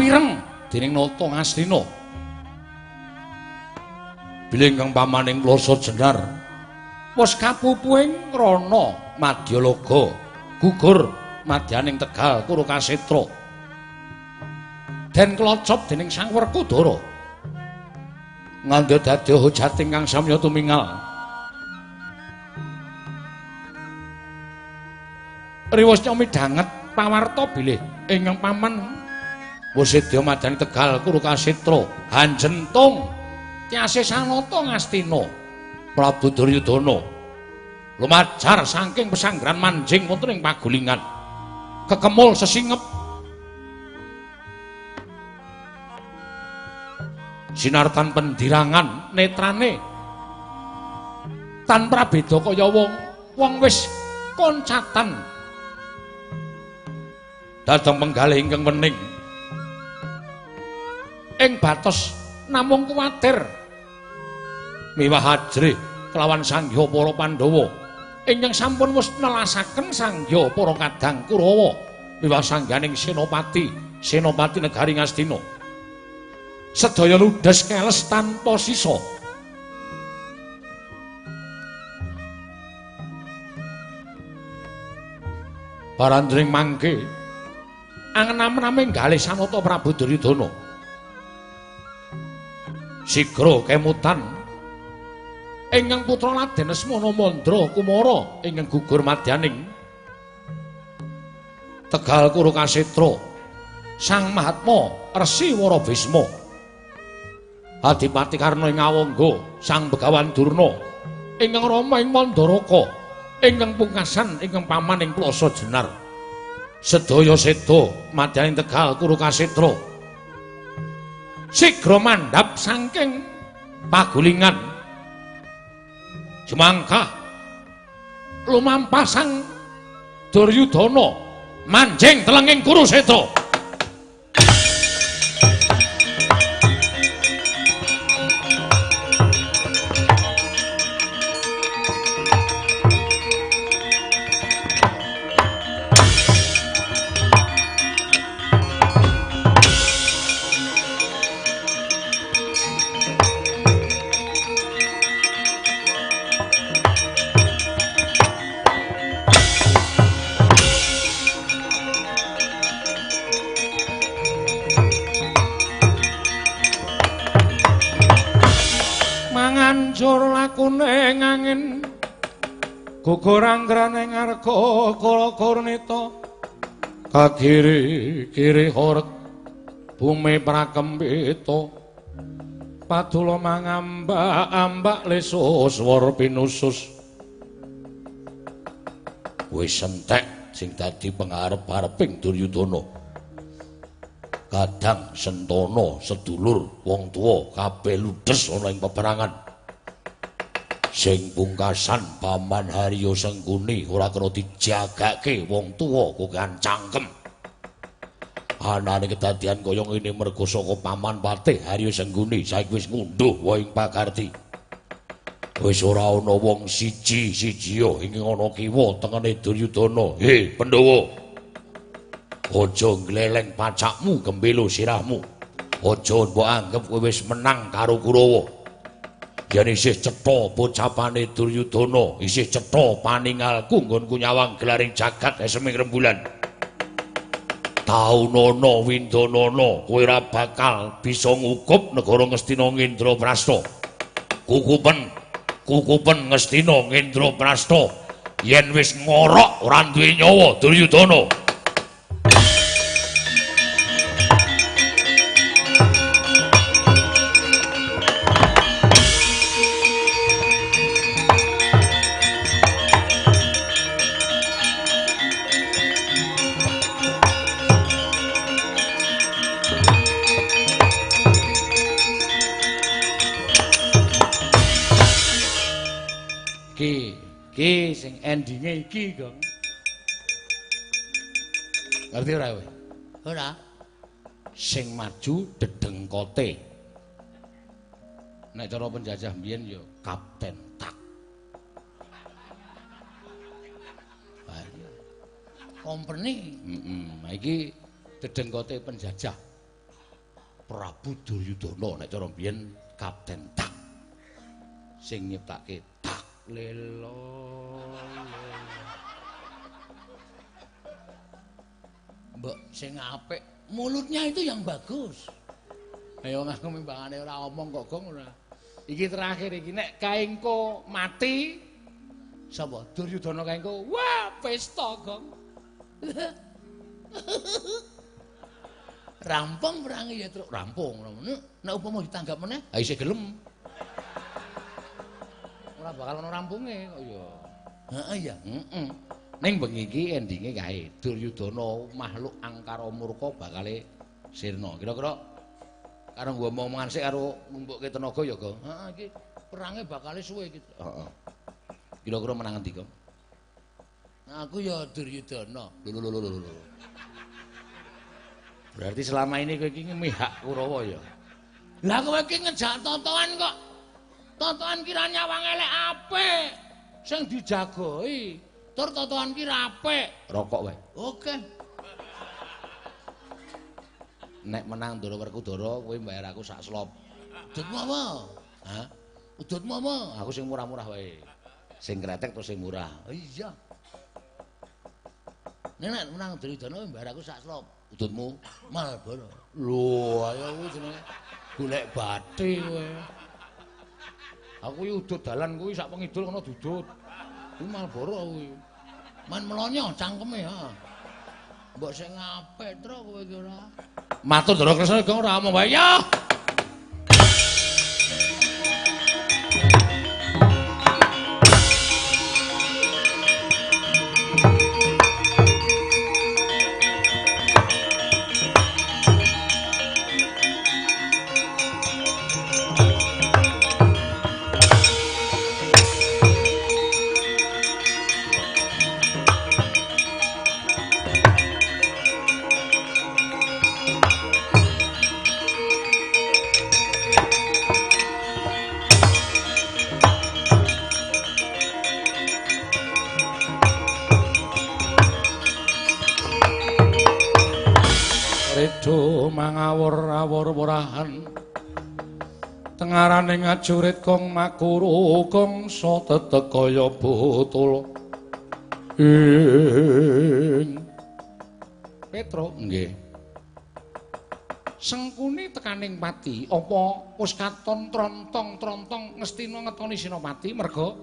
Speaker 1: Kapireng dening nata ngastina bilih kang pamaning plasa jenar wis kapupuing rana madyalaga gugur madyaning tegal kuro kasetra den klocop dening sang werkudara ngandha dadi hojat ingkang samya tumingal. Riwos midhanget pawarta bilih ingkang paman Wasidya madani Tegal Kuru Kasitra Hanjentung Tyase Sanata Ngastina Prabu Duryudana. Lumajar saking pesanggrahan manjing wonten ing pagulingan. Kekemul sesingep. Sinartan pendirangan netrane. Tanpa beda kaya wong wong wis koncatan. Dateng penggalih ingkang wening ing batos namung kuwatir. Miwah hajri kelawan sangya para pandhawa. Ingkang sampun wis nelasaken sangya para kadang kurawa. Miwah sangganing senopati senopati negari ngastina sedaya ludes keles tanpa sisa. Barandring mangke. Angen-amename galih sanata Prabu Duryudana sigra kemutan. Ingkang putra Raden Asmana Mandra Kumara ingkang gugur madyaning. Tegal Kuru Kasetra Sang Mahatma Resi Wara Bisma Adipati Karna ing Awangga Sang Begawan Durna ingkang Rama ing Mandaraka ingkang pungkasan ingkang paman ing Plasa Jenar. Sedaya seda madyaning Tegal Kuru Kasetra sigra mandhap saking pagulingan. Jemangka lumampasang Duryudana manjing telenging Kurusetra kala kurnita kagiri kiri horek bumi prakempita padula mangamba ambak lesus war pinusus. Wis entek sing dadi pengarep-areping Duryudana. Kadang sentana sedulur wong tuwa kabeh ludes ana ing peperangan sing pungkasan paman Haryo Sengkuni ora kena dijagake wong tuwa kukan cangkem. Anane kedadian kaya ngene mergo saka paman Patih Haryo Sengkuni saiki wis ngunduh wae ing pakarti. Wis ora ana wong siji-siji yo ing ana kiwa tengene Duryudana. He Pandhawa. Aja gleleng pacakmu gembelo sirahmu. Aja mbok anggap kowe wis menang karo Kurawa yen isih cetha pocapane Duryudana isih cetha paningalku nggonku nyawang gelaring jagat seming rembulan
Speaker 2: Taunana Windanana kowe ora bakal bisa ngukup negara Ngastina Ngendraprasta. Kukupen kukupen Ngastina Ngendraprasta yen wis ngorok ora duwe nyawa Duryudana.
Speaker 1: Iki, Gong. Ngerti ora kowe?
Speaker 3: Ora.
Speaker 1: Sing maju dedengkote. Nek cara penjajah mbiyen ya Kapten Tak.
Speaker 3: Kompeni.
Speaker 1: Heeh, nah iki dedengkote penjajah. Prabu Duryudana nek cara mbiyen Kapten Tak. Sing nyiptake Tak lelo.
Speaker 3: Mbok sing apik, mulutnya itu yang bagus.
Speaker 1: Ayo ngaku mimbangane ora omong kok gong ora. Iki terakhir iki nek kaengko mati
Speaker 3: Sapa?
Speaker 1: Duryudana kaengko wah pesta gong.
Speaker 3: Rampung perangi ya truk. Rampung. Nek upama ditanggap meneh,
Speaker 1: Ha isih gelem. Ora bakal ana rampunge kok ya.
Speaker 3: heeh ya.
Speaker 1: Heeh. Ning bengi iki endinge kae Duryudana makhluk angkara murka bakale sirna. Kira-kira karo nggo omongan sik karo ngumpukke tenaga ya, Go.
Speaker 3: Heeh iki perange bakal suwe iki.
Speaker 1: Heeh. Kira-kira menang endi, Go?
Speaker 3: Aku ya Duryudana.
Speaker 1: Lho lho lho lho lho. Berarti selama ini kowe iki memihak Kurawa ya.
Speaker 3: Lah kowe iki ngejak totoan kok. Totoan kira nyawang elek apik. Sing dijagoi. Tur totoan kira apik.
Speaker 1: Rokok wae.
Speaker 3: Oke.
Speaker 1: Nek menang Ndara Werkudara kowe mbayar aku sak slop.
Speaker 3: Udutmu apa?
Speaker 1: Hah?
Speaker 3: Udutmu apa?
Speaker 1: Aku sing murah-murah wae. Sing kretek terus sing murah.
Speaker 3: Iya. Nek nek menang Duryudana mbayar aku sak slop.
Speaker 1: Udutmu
Speaker 3: Malboro.
Speaker 1: Lho, ayo kuwi jenenge golek bathi kowe. Aku iki udut dalan kuwi sak pengidul kono dudut. Kuwi Malboro kuwi.
Speaker 3: Man melonyo cangkeme ha. Mbok sing apik tro kowe iki ora.
Speaker 1: Matur Ndara Kresna ora omong wae Ngajurit kong makuru kong so tetek kaya butul Ing. Petro nggih. Sengkuni tekaning pati apa wis katon trontong-trontong ngestina ngetoni Sinopati merga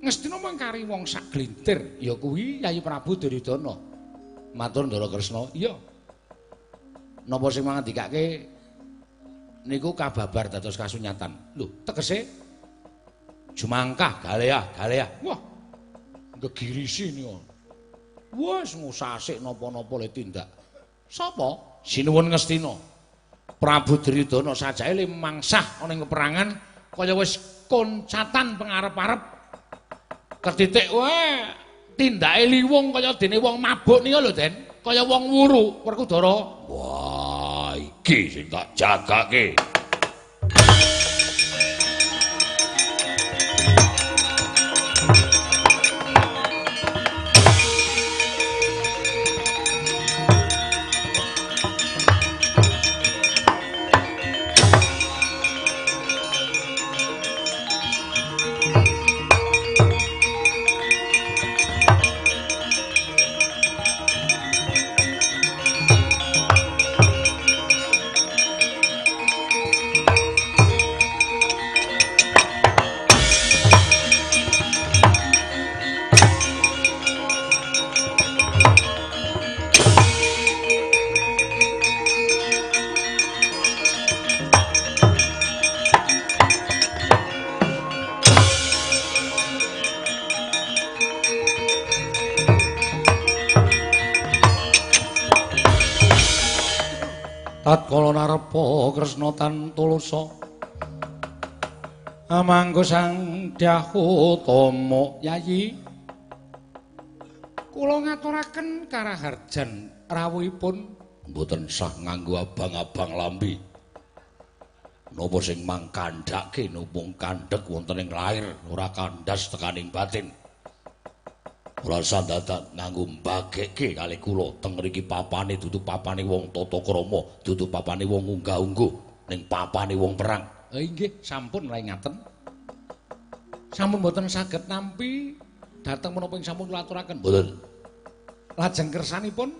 Speaker 1: ngestina mangkari wong sak glintir. Ya kuwi Yayi Prabu Duryudana. Matur Ndara Kresna. Iya. Napa sing mangandikake niku kababar dados kasunyatan. Lho, tegese jumangkah galea, galea. Wah. Gegirisi niku. Wes ngusasik napa-napa le tindak. Sapa? Sinuwun Ngastina. Prabu Duryudana sajae le mangsah ana ing peperangan kaya wis koncatan pengarep-arep ketitik wae tindake liwung kaya dene wong mabuk nika lho, Den. Kaya wong wuru Werkudara.
Speaker 2: Wah, sing tak jagake.
Speaker 5: Tatkala narepa kresna tan tulsa amanggo sang dyahu tomo yayi. Kula ngaturaken karaharjan rawuhipun.
Speaker 1: Mboten sah nganggo abang-abang lambi. Napa sing mangkandhake nupung kandhek wonten ing lair ora kandas tekaning batin ora sandadak nganggo mbageke kali kula. Teng mriki papane dudu papane wong tata krama dudu papane wong unggah-ungguh ning papane wong perang.
Speaker 5: Eh nggih sampun rai ngaten. Sampun mboten saged nampi dhateng menapa ing sampun kula aturaken.
Speaker 1: Mboten.
Speaker 5: Lajeng kersanipun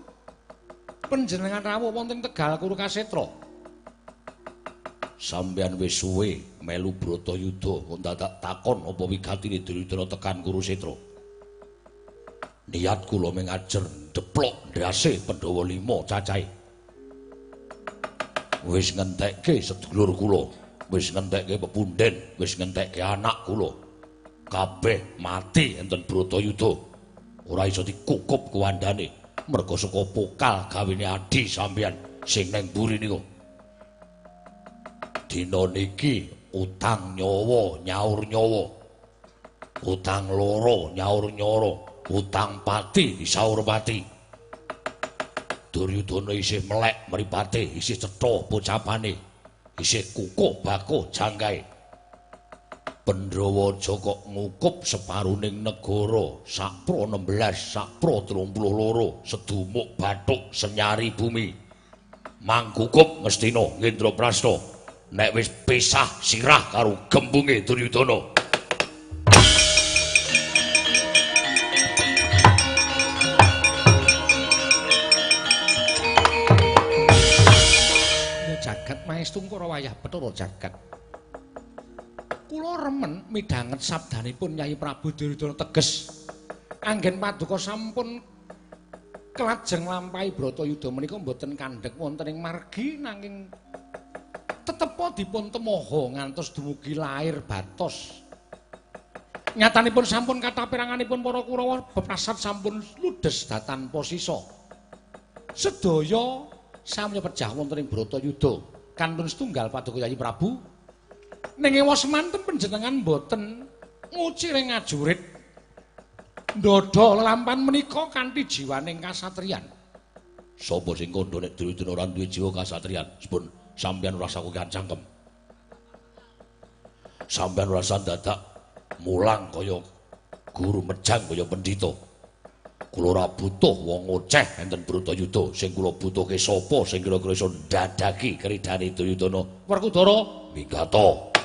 Speaker 5: panjenengan rawuh wonten Tegal Kurukasetra
Speaker 1: sampeyan wis suwe melu Bratayuda kok dadak takon apa wigatine Duryudana tekan Kurusetra. Niat kula mung ajer deplok ndase Pandhawa 5 cacahe. Wis ngentekke sedulur kula, wis ngentekke pepunden, wis ngentekke anak kula. Kabeh mati enten Bratayuda. Ora iso dikukup kuwandane merga saka pokal gawene adi sampeyan sing neng mburi niku. dina niki utang nyawa nyaur nyawa utang loro nyaur nyawa utang pati disaur pati. Duryudana isih melek mripate isih cetha pocapane isih kukuh bako jangkae Pandhawa Joko ngukup separuning negara sakpro 16 sakpro 32 sedumuk bathuk senyari bumi. Mangkukup Ngastina Ngendraprasta nek wis pisah sirah karo gembunge Duryudana.
Speaker 5: Karo wayah Bathara jagat kula remen midhanget sabdanipun Nyai Prabu Duryudana teges anggen paduka sampun kelajeng lampahi Bratayuda menika mboten kandhek wonten ing margi nanging tetepa dipun temoho ngantos dumugi lair batos. Nyatanipun sampun kathah piranganipun para Kurawa beprasat sampun ludes datan posisa. Sedaya sami pejah wonten ing Bratayuda kantun setunggal paduka Yayi Prabu. Ning ewa semanten panjenengan boten ngucire ngajurit ndodho lampan menika kanthi jiwaning kasatriyan.
Speaker 1: Sapa sing kandha nek Duryudana ora duwe jiwa kasatriyan? Sepun sampeyan ora sakukan cangkem. Sampeyan ora dadak mulang kaya guru mejang kaya pendhita. Kula ora butuh wong ngoceh enten Bratayuda, sing kula butuhke sapa sing kira-kira iso ndadaki kridane Duryudana.
Speaker 5: Werkudara
Speaker 1: Migata.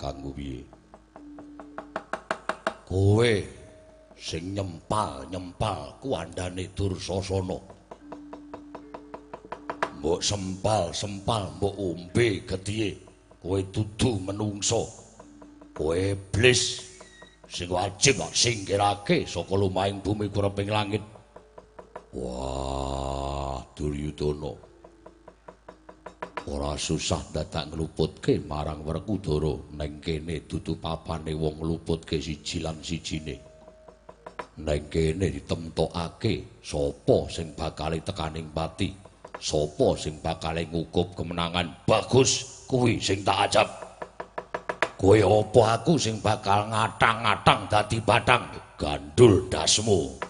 Speaker 1: Kakangku piye? Kowe sing nyempal-nyempal kuandane Dursasana. Mbok sempal-sempal, mbok ombe gedhiye, kowe dudu menungsa. Kowe iblis sing wajib tak singkirake saka lumahing bumi kureping langit. Wah, Duryudana. Ora susah dadak ngluputke marang Werkudara ning kene dudu papane wong ngluputke siji lan sijine. Ning kene ditemtokake sapa sing bakal tekaning pati, sapa sing bakal ngukup kemenangan bagus kuwi sing tak ajab. Kowe apa aku sing bakal ngatang-ngatang dadi batang gandul dasmu.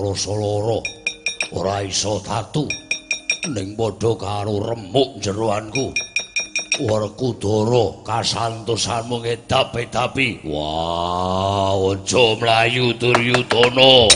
Speaker 2: Krasa lara ora iso tatu. Ning padha karo remuk jeroanku Werkudara kasantosanmu ngedap-edapi. Wah aja mlayu Duryudana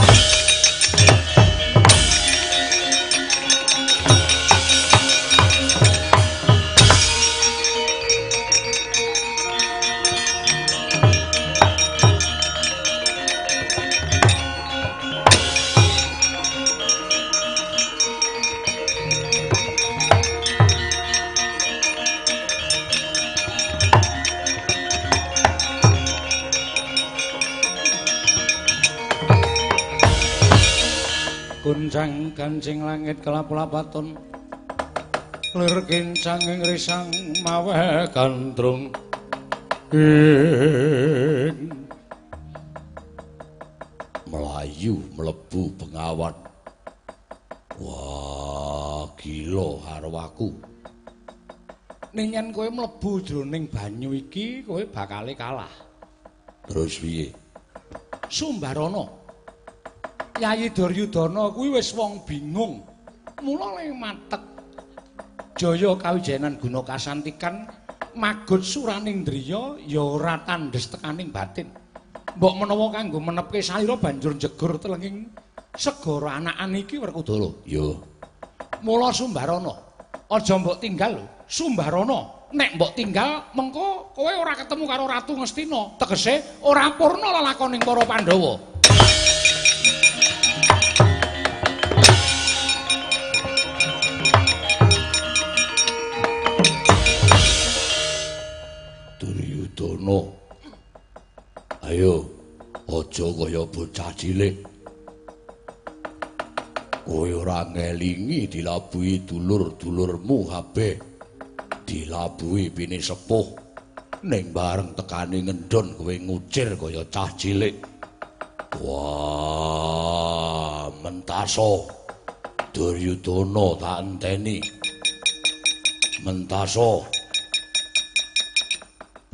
Speaker 1: langit kelap-lapaton. Lir kincang ing risang mawe gandrung.
Speaker 2: Melayu mlebu pengawan wah gila arwaku
Speaker 1: ning yen kowe mlebu jroning banyu iki kowe bakal kalah.
Speaker 2: Terus piye?
Speaker 1: Sumbarana Yayi Duryudana kuwi wis wong bingung mula le matek. Jaya kawijenan guna kasantikan magut suraning driya ya ora tandhes tekaning batin. Mbok menawa kanggo menepke salira banjur jegur telenging segara anakan iki Werkudara
Speaker 2: yo
Speaker 1: mula Sumbarana aja mbok tinggal lho. Sumbarana nek mbok tinggal mengko kowe ora ketemu karo Ratu Ngastina tegese ora purna lelakoning para Pandhawa
Speaker 2: Duryudana ayo aja kaya bocah cilik. Kowe ora ngelingi dilabuhi dulur-dulurmu kabeh dilabuhi pini sepuh. Ning bareng tekani ngendon kowe ngucir kaya cah cilik. Wah mentaso Duryudana tak enteni. Mentaso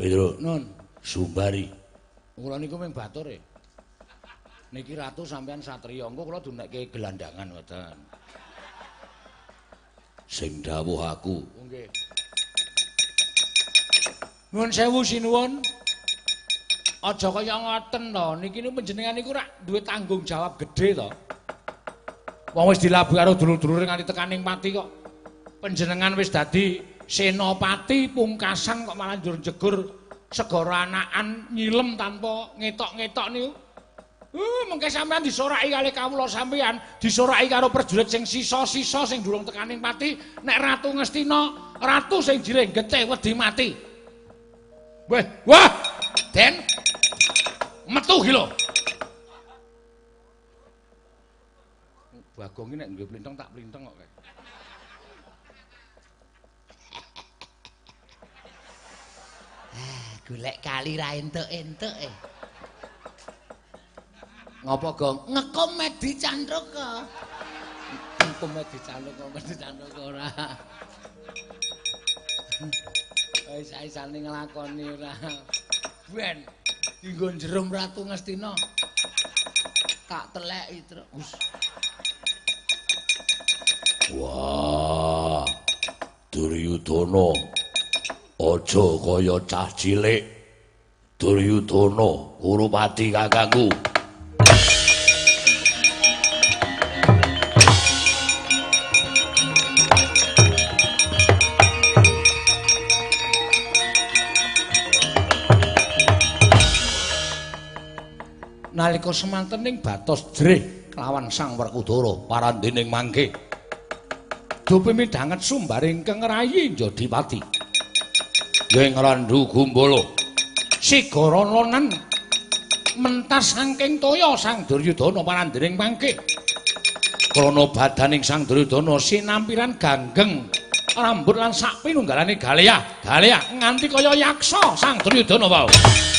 Speaker 2: Pedro
Speaker 1: nun.
Speaker 2: Sumbari
Speaker 1: kula niku mung batur e. Niki ratu sampean satriya engko kula dunekke gelandangan ngoten.
Speaker 2: Sing dawuh aku.
Speaker 1: Nggih. Nuwun sewu sinuwun. Aja kaya ngoten to. Niki niku panjenengan niku rak duwe tanggung jawab gedhe to. Wong wis dilabuhi karo dulur-dulure nganti tekaning pati kok. Panjenengan wis dadi senopati pungkasan kok malah njur jegur segara anakan nyilem tanpa ngetok-ngetok niku. Uh, mengke sampean disoraki kali kawula sampean, disoraki karo prajurit sing sisa-sisa sing durung tekaning pati, nek Ratu Ngastina, ratu sing jrenggete wedi mati. Weh, wah! Den metu ki lho. Bagong iki nek duwe plintong tak plintong kok. Kae.
Speaker 3: Golek kali ra entuk-entuk e.
Speaker 1: Ngopo, Gong?
Speaker 3: Ngekom medi candruk kok.
Speaker 1: Hukum dicanduk kok mesti canduk ora. Wis aisane nglakoni ora. Ben dinggo jerum Ratu Ngastina. Tak teleki terus.
Speaker 2: wah Duryudana aja kaya cah cilik Duryudana Kurupati kakangku
Speaker 1: Nalika semanten ing batos Drih kelawan Sang Werkudara parandening mangke. Dupi midhanget sumbaring kengrayi Jodipati.
Speaker 2: Ing randu gumbala
Speaker 1: Sigara lonan mentas saking toya Sang Duryudana parandening mangke. Krana badaning Sang Duryudana sinampiran ganggeng rambut lan sak pinunggalane Galea, Galea nganti kaya yaksa Sang Duryudana wae.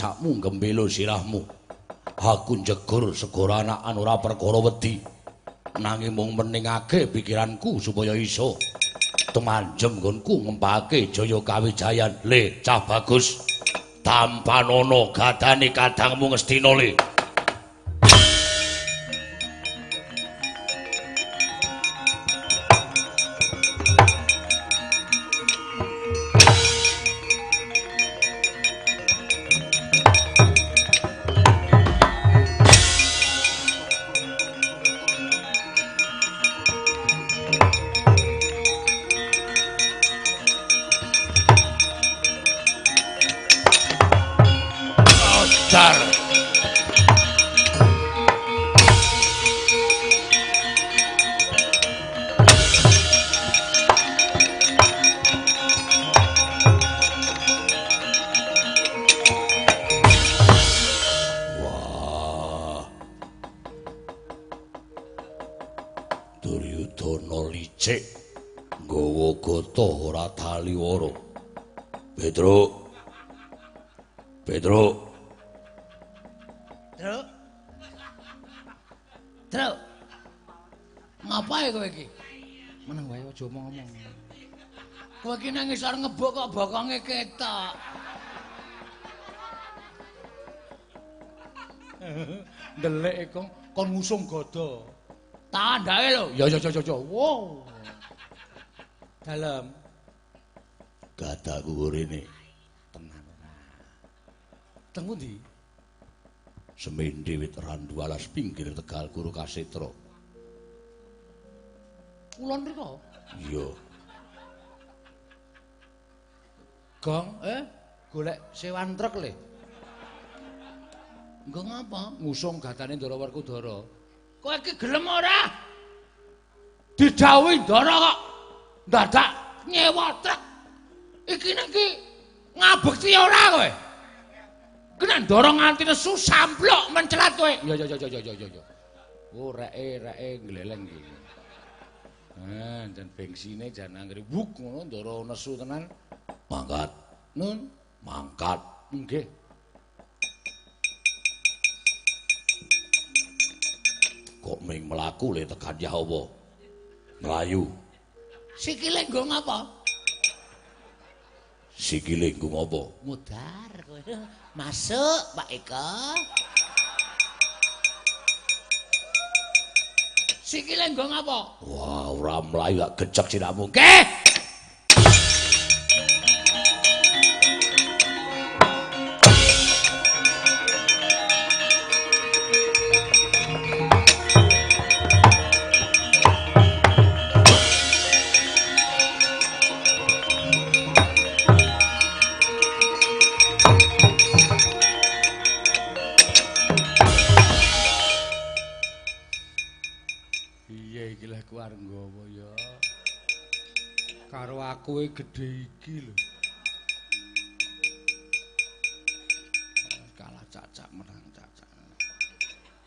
Speaker 6: Pacakmu gembelo sirahmu. Aku njegur segara anakan ora perkara wedi. Nanging mung meningake pikiranku supaya iso temanjem nggonku ngempake jaya kawijayan. Le, cah bagus. Tampanono gadane kadangmu ngestina le.
Speaker 1: Bokonge ketok. Ndelek e kong kon ngusung gada. Tandake lho. Ya ya ya ya. Wow. Dalem.
Speaker 6: Gadaku rene.
Speaker 1: Tenan. Teng pundi?
Speaker 6: Semende wit randu alas pinggir Tegal Guru Kasetra.
Speaker 1: Ulon rika?
Speaker 6: Iya.
Speaker 1: Gong, eh, golek sewan truk le. Engko ngapa? Ngusung gatane Ndara Werkudara. Kowe iki gelem ora? Didhawuhi Ndara kok dadak nyewa truk. Iki niki ngabekti ora kowe? Kena Ndara nganti nesu samplok mencelat kowe. Ya ya ya ya ya ya. Oh, reke reke gleleng iki. Ah, jan bengsine jan anggere wuk ngono Ndara nesu tenan.
Speaker 6: Mangkat.
Speaker 1: Nun,
Speaker 6: mangkat.
Speaker 1: Nggih.
Speaker 6: Kok ming mlaku le tekan Jawa. Melayu.
Speaker 1: Sikile nggo ngapa?
Speaker 6: Sikile nggo ngapa?
Speaker 1: Mudar kowe. Masuk, Pak Eko. Sikile nggo ngapa?
Speaker 6: Wah, ora mlayu gak gecek siramu. Nggih.
Speaker 1: Gedhe iki lho. Kalah cacak menang cacak.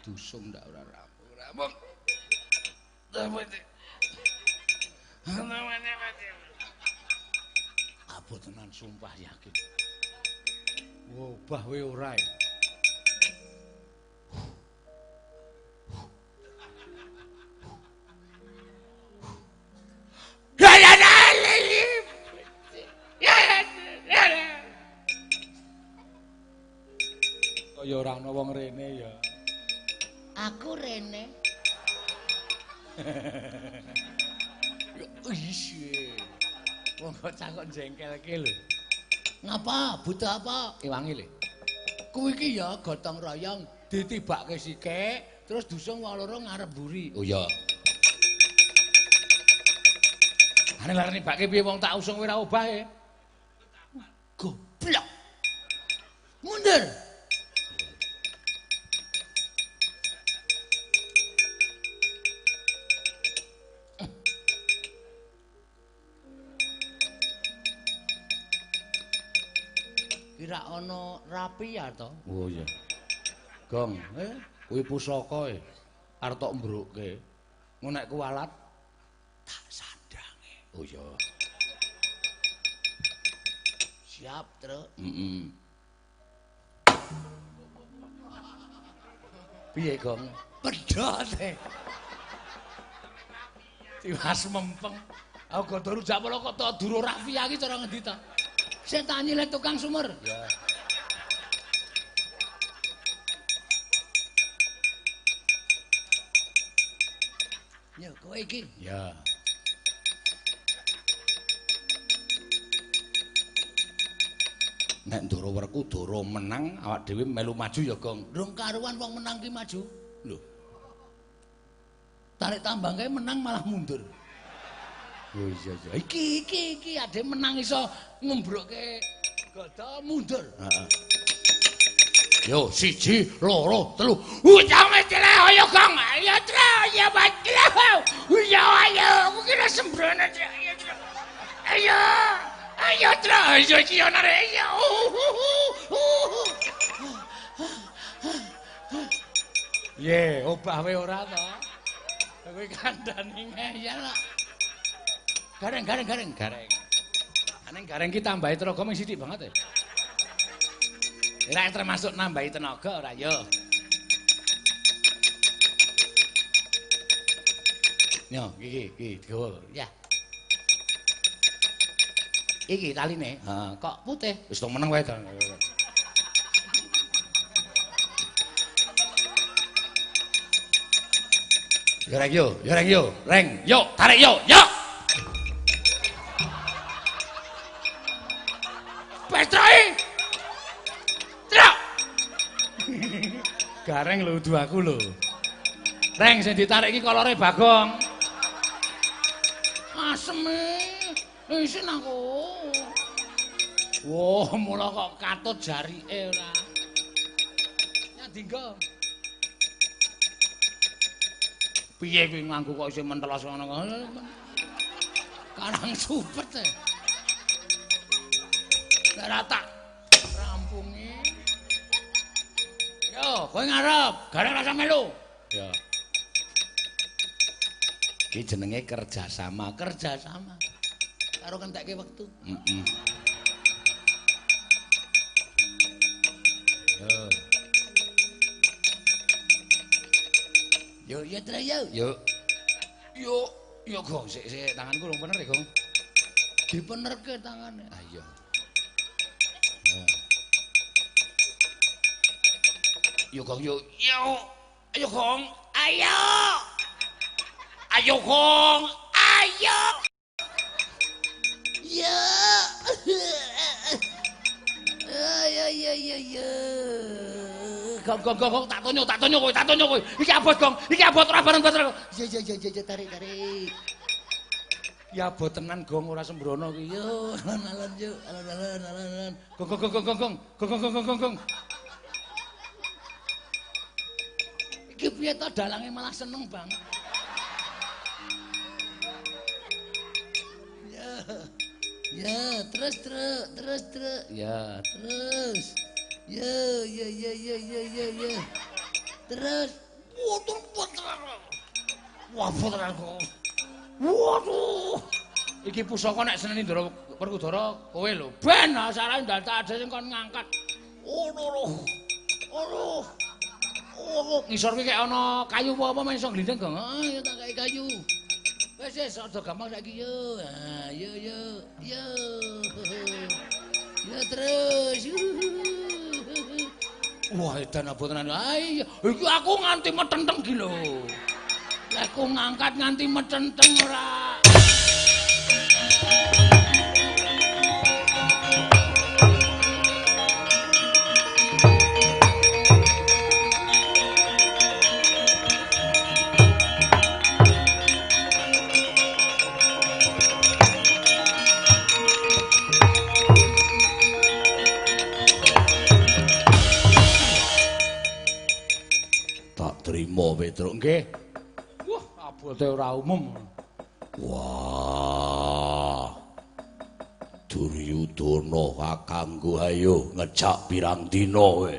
Speaker 1: Dusung ndak ora rampung. Rampung. Apa tenan sumpah yakin. Wo, bah we ora. Ya ora ana wong rene ya.
Speaker 7: Aku rene.
Speaker 1: Isi. Wong kok cangkok jengkelke lho.
Speaker 7: Ngapa? Butuh apa?
Speaker 1: Iwangi le. Kuwi iki ya gotong royong ditibake sikik terus dusung wong loro ngarep buri.
Speaker 6: Oh iya.
Speaker 1: Ane larane bake piye wong tak usung ora obah e.
Speaker 7: Goblok. Ana rapi ya to
Speaker 1: oh iya gong eh kuwi pusaka e arep tok mbrukke ngono nek kuwalat tak sandange
Speaker 6: oh iya
Speaker 7: siap terus
Speaker 6: heeh mm
Speaker 8: Piye, Gong?
Speaker 1: Pedhot. e.
Speaker 8: Tiwas mempeng.
Speaker 1: Aku godo rujak polo kok to duro rafia iki cara ngendi to? Sing tak nyilih tukang sumur.
Speaker 8: Ya.
Speaker 1: Ya kowe iki.
Speaker 8: Ya. Nek Ndoro Werku Doro menang, awak dhewe melu maju ya, Gong.
Speaker 1: Durung karuan wong menang ki maju.
Speaker 8: Lho.
Speaker 1: Tarik tambang kae menang malah mundur.
Speaker 8: Oh iya iya.
Speaker 1: Iki iki iki ade menang iso ngumbrokke godo mundur.
Speaker 8: Heeh.
Speaker 1: Yo siji, loro, telu. Ujang mesti ayo Kang. Ayo ya batla. Ayo ayo, kira sembrono. Ayo. Ayo. Tra, ayo ciona re. Ayo.
Speaker 8: Ye, obah we ora to.
Speaker 1: Kowe kandhani ngeyel. Gareng gareng gareng.
Speaker 8: Gareng. Aneng gareng ki tambahi tenaga mung sithik banget ya. Ora termasuk nambahi tenaga ora yo. Yo, iki iki digawa.
Speaker 1: Ya. Iki taline.
Speaker 8: Heeh.
Speaker 1: Kok putih?
Speaker 8: Wis to meneng wae. Yo reng yo, yo reng yo, reng, yo, tarik yo, yo.
Speaker 1: Petroi. Truk.
Speaker 8: Gareng lho udu aku lho. Reng sing ditarik iki kolore Bagong.
Speaker 1: Aseme. Isin aku.
Speaker 8: Wah, mula kok katut jarike ora.
Speaker 1: Ya dinggo.
Speaker 8: Piye kuwi nganggo kok isih mentelos ngono.
Speaker 1: Karang supet e. Nek ra tak rampungi. Yo, kowe ngarep, gareng rasa melu.
Speaker 8: Ya. Iki jenenge kerjasama.
Speaker 1: Kerjasama. Karo kentekke wektu.
Speaker 8: Heeh. Yo.
Speaker 1: Yo, yo tra yo.
Speaker 8: Yo. Yo, yo Gong, sik sik tanganku lho bener ya, Gong.
Speaker 1: Dipenerke tangane.
Speaker 8: Ah iya. Yo Gong, yo. Yo. Ayo Gong.
Speaker 1: Ayo.
Speaker 8: Ayo Gong.
Speaker 1: Ayo. Ya. Ayo ya ya ya.
Speaker 8: Gong Gong Gong, Gong, tak tonyo, tak tonyo kowe, tak tonyo kowe. Iki abot Gong, iki abot ora bareng-bareng.
Speaker 1: Ya ya ya ya tarik tarik.
Speaker 8: Ya abot tenan Gong ora sembrono iki.
Speaker 1: Yo, alon-alon yo, alon-alon alon-alon.
Speaker 8: Gong Gong Gong Gong Gong Gong Gong Gong Gong Gong Gong.
Speaker 1: Iki piye to dalange malah seneng banget. Ya. Terus terus terus terus.
Speaker 8: Ya,
Speaker 1: Terus. Ya, ya ya ya ya ya ya. Terus. Waduh, waduh.
Speaker 8: wah Gong. Waduh. Iki pusaka nek seneni Ndara Werkudara kowe lho.
Speaker 1: Ben asale ndadak ada sing kon ngangkat. Ono lho. Ono. Ono.
Speaker 8: Ngisor kuwi kaya ana kayu apa apa iso glindeng Gong.
Speaker 1: Ah, ya tak kayak kayu. Wes wes aja gampang saiki yo. Ah, yo yo yo. Ya terus.
Speaker 8: Wah, edan apa
Speaker 1: iki aku nganti metenteng iki lho. Aku ngangkat nganti metenteng ora.
Speaker 8: Petruk nggih. Wah, abote ora umum.
Speaker 9: Wah. Duryudana kakangku ayo ngejak pirang dina kowe.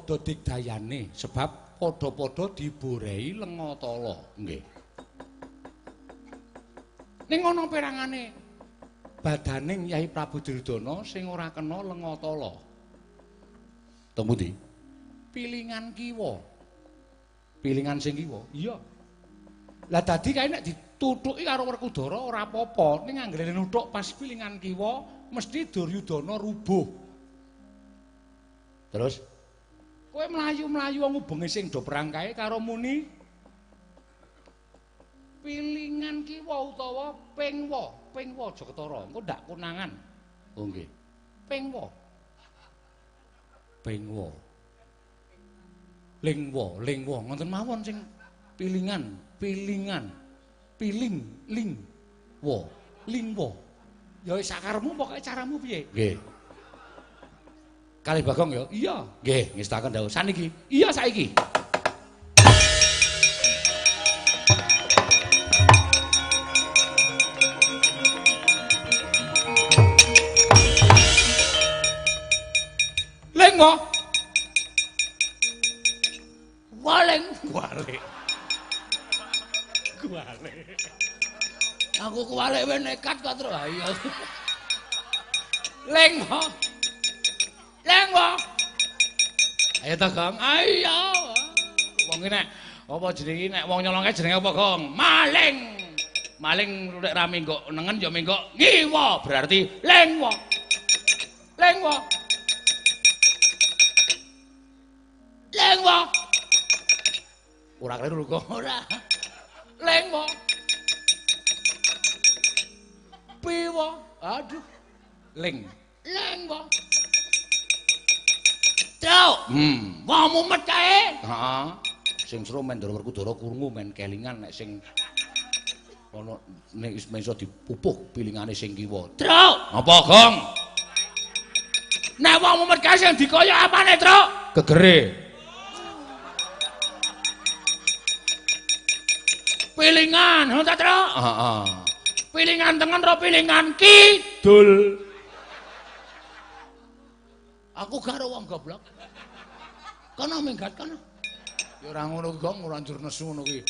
Speaker 1: Padha-padha digdayane sebab padha-padha diborehi Lengatala, nggih. Ning ana perangane badaning Yai Prabu Duryudana sing ora kena Lengatala.
Speaker 10: Temu di?
Speaker 1: Pilingan kiwa. Pilingan sing kiwa? Iya. Lah dadi kae nek ditutuki karo Werkudara ora apa-apa, ning anggere nuthuk pas pilingan kiwa mesti Duryudana rubuh.
Speaker 10: Terus?
Speaker 1: Kowe mlayu-mlayu wong ubenge sing do perang kae karo muni pilingan kiwa utawa pingwa, pingwa aja ketara, engko ndak kunangan.
Speaker 10: Oh nggih.
Speaker 1: Pingwa. Pingwa. Lingwa, lingwa, ngoten mawon sing pilingan, pilingan, piling, ling, wa, lingwa. Ya wis sakaremu pokoke caramu piye?
Speaker 10: Nggih.
Speaker 1: Kali Bagong ya? Iya.
Speaker 10: Nggih, ngestaken dawuh.
Speaker 1: Saniki? Iya saiki. Lengo. Waleng. Walik. Kualik. Aku kualik wae nekat kok terus ayo. Lengo. Lengo. Ayo ta, Gong. Ayo. Wong iki nek apa jenenge nek wong nyolongke jenenge apa, Gong? Maling. Maling nek ra minggo nengen ya minggo ngiwa, berarti lengwo. Lengwo. Lengwo. Ora kleru lho, Gong. Ora. Lengwo. Piwo. Aduh. Ling. Lengwo. Truk. Hmm. Wong mumet kae. Heeh. Sing seru men Ndara Werkudara krungu men kelingan nek sing ana nek wis iso dipupuh pilingane sing kiwa. Truk. Apa, Gong? Nek wong mumet kae sing dikoyok apane, Truk? Gegere. Pilingan, ngono ta, Truk? Heeh. Pilingan tengen ro pilingan kidul. Aku karo wong goblok. Kana minggat kana. Ya ora ngono gong ora njur nesu ngono kuwi.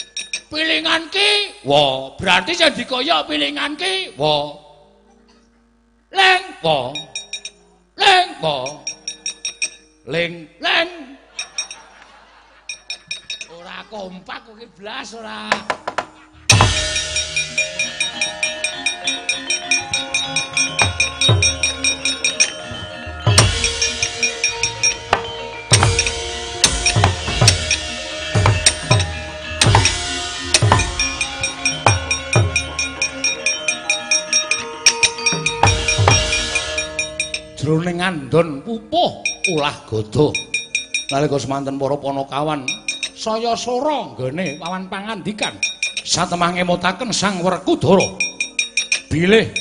Speaker 1: Pilingan ki. Wa, berarti sing dikoyok pilingan ki. Wa. Leng. Wa. Leng. Wa. Leng, leng. Ora kompak kok blas ora. Jroning andon pupuh ulah godo nalika semanten para panakawan saya sora nggone wawan pangandikan. Satemah ngemutaken sang werkudara. Bilih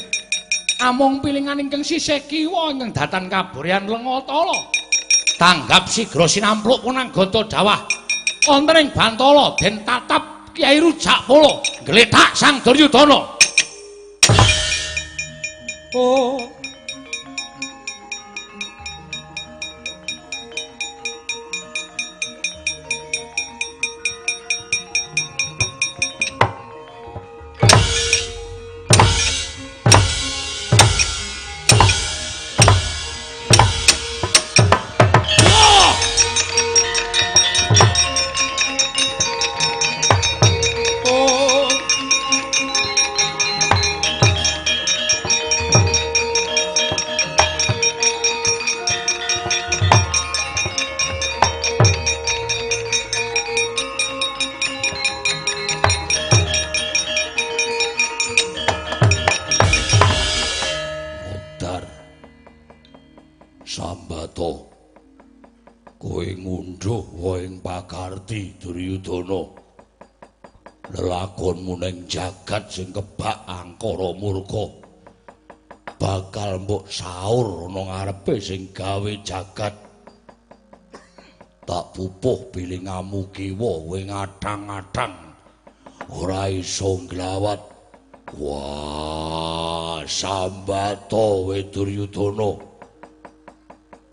Speaker 1: amung pilingan ingkang sisih kiwa ingkang datan kaburyan lengatala tanggap sigra sinampluk punanggata dawah. Wonten ing bantala den tatap Kyai Rujak Polo gletak sang Duryudana. Oh saur ana ngarepe sing gawe jagat. Tak pupuh bilingamu kiwa kowe ngadang-adang ora iso nglawat. Wah sambato weduryudana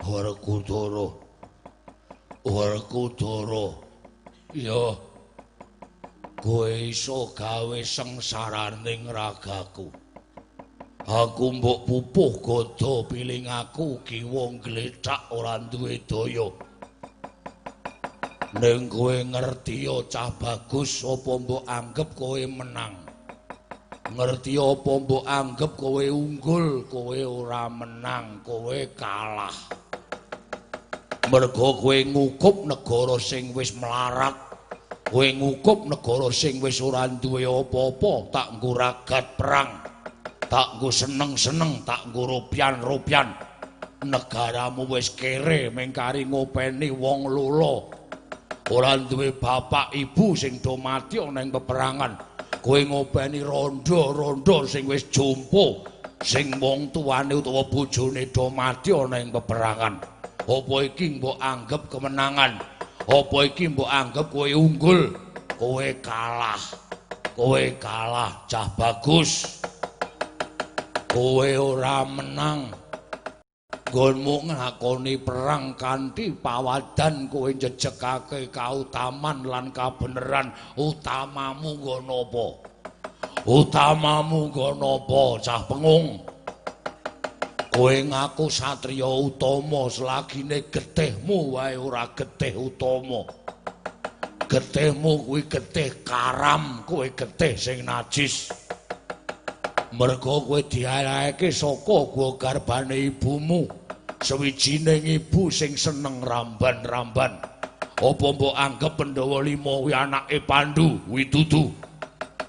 Speaker 1: Werkudara Werkudara ya kowe iso gawe sengsaraning ragaku aku mbok pupuh godo piling aku kiwa gletak ora duwe daya. Ning kowe ngerti cah bagus apa mbok anggap kowe menang? Ngerti apa mbok anggap kowe unggul kowe ora menang kowe kalah? Merga kowe ngukup negara sing wis melarat kowe ngukup negara sing wis ora duwe apa-apa tak nggo ragat perang tak nggo seneng-seneng tak nggo rupian-rupian negaramu wis kere mengkari ngopeni wong lolo ora duwe bapak ibu sing do mati ana ing peperangan kowe ngopeni rondo-rondo sing wis jompo sing wong tuane utawa bojone do mati ana ing peperangan Apa iki mbok anggap kemenangan? Apa iki mbok anggap kowe unggul? Kowe kalah. Kowe kalah, cah bagus. Kowe ora menang. Gonmu ngakoni perang kanthi pawadan kowe njejekake kautaman lan kabeneran utamamu ngono apa? Utamamu ngono apa, cah pengung? kowe ngaku satriya utama selagine getihmu wae ora getih utama getihmu kuwi getih karam kowe getih sing najis mergo kowe diarahake saka gua garbane ibumu sewijining ibu sing seneng ramban-ramban apa mbok anggap Pandhawa 5 kuwi anake Pandu Widudu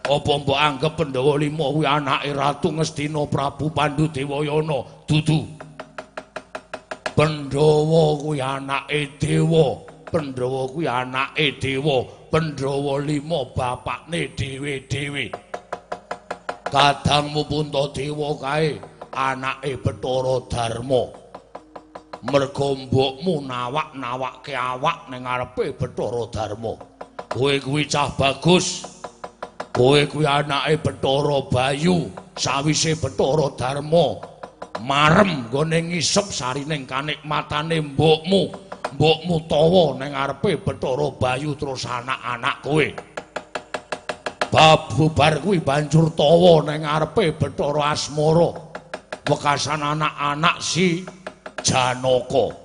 Speaker 1: Apa mbok anggap Pandhawa 5 kuwi anake Ratu Ngastina Prabu Pandu Dewayana? Dudu. Pandhawa kuwi anake dewa. Pandhawa kuwi anake dewa. Pandhawa 5 bapakne dhewe-dhewe. Kadangmu Puntadewa kae anake Bathara Darma. Merga mbokmu nawak-nawakke awak ning ngarepe Bathara Darma. Kowe kuwi cah bagus. Kowe kuwi anake Bathara Bayu, sawise Bathara Darma marem gone ngisep sarining kanikmatane mbokmu. Mbokmu tawa ning ngarepe Bathara Bayu terus anak-anak kowe. Babubar kuwi banjur tawa ning ngarepe Bathara Asmara. Wekasan anak-anak si Janaka.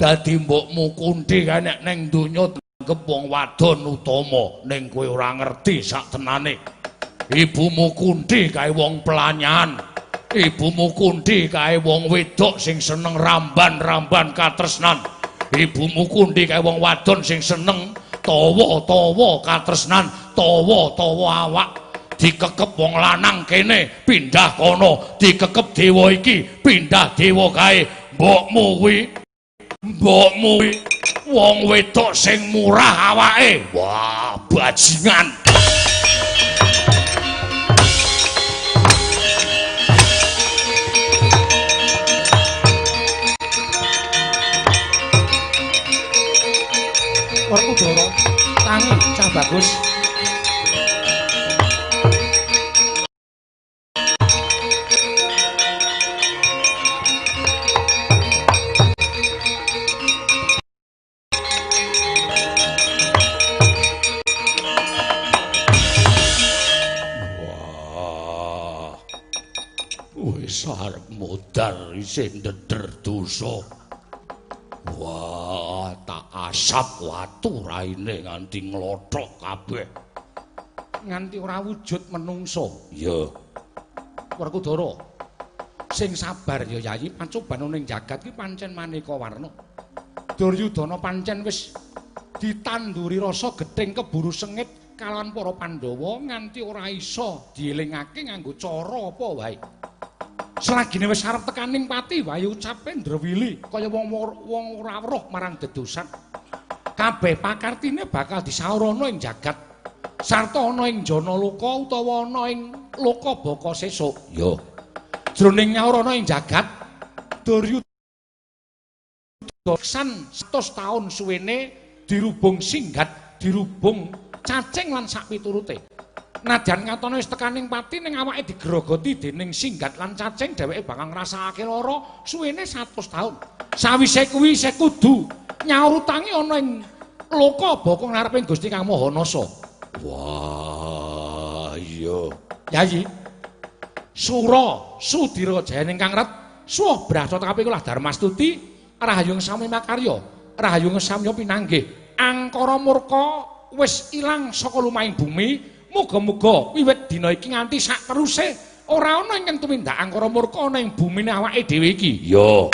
Speaker 1: Dadi mbokmu kunthi nek ning donya wong wadon utama ning kowe ora ngerti sak tenane. Ibumu kundi kae wong pelanyan. Ibumu kundi kae wong wedok sing seneng ramban-ramban katresnan. Ibumu kundi kae wong wadon sing seneng tawa-tawa katresnan, tawa-tawa awak. Dikekep wong lanang kene pindah kono, dikekep dewa iki pindah dewa kae. Mbokmu kuwi mbokmu kuwi wong wedok sing murah awake. Wah, bajingan.
Speaker 11: Cah bagus.
Speaker 1: Wah. Wis arep modar isih ndeder dosa. Wah, tak asap watu raine nganti nglothok kabeh.
Speaker 11: Nganti ora wujud menungso.
Speaker 1: Ya,
Speaker 11: Werkudara. Sing sabar ya Yayi, pancoban ning jagat ki pancen maneka warna. Duryudana pancen wis ditanduri rasa gething keburu sengit kalawan para Pandhawa nganti ora isa dielingake nganggo cara apa wae. Selagine wis arep tekaning pati wae ucape ndrewili kaya wong wong ora weruh marang dedosan. Kabeh pakartine bakal disaurana ing jagat.
Speaker 1: sarta ana ing jana loka utawa ana ing loka baka sesuk.
Speaker 2: Ya.
Speaker 1: Jroning nyaur ana ing jagat Duryudana san 100 taun suwene dirubung singgat, dirubung cacing lan sak piturute. Nadyan ngatone wis tekaning pati ning awake digrogoti dening singgat lan cacing dheweke bakal ngrasakake lara suwene 100 taun. Sawise kuwi isih kudu nyaur utangi ana ing loka baka ngareping Gusti Kang Mahanasa.
Speaker 2: Wah, iya.
Speaker 1: Yayi. Sura Sudira Jayaning Kang Ret, suwah brasa tekapi kula Darmastuti, Rahayung Sami Makarya, Rahayung Samya Pinanggih. Angkara murka wis ilang saka lumahing bumi, Muga-muga wiwit dina iki nganti sak teruse ora ana ingkang tumindak angkara murka ana ing bumi awake dhewe iki.
Speaker 2: Iya.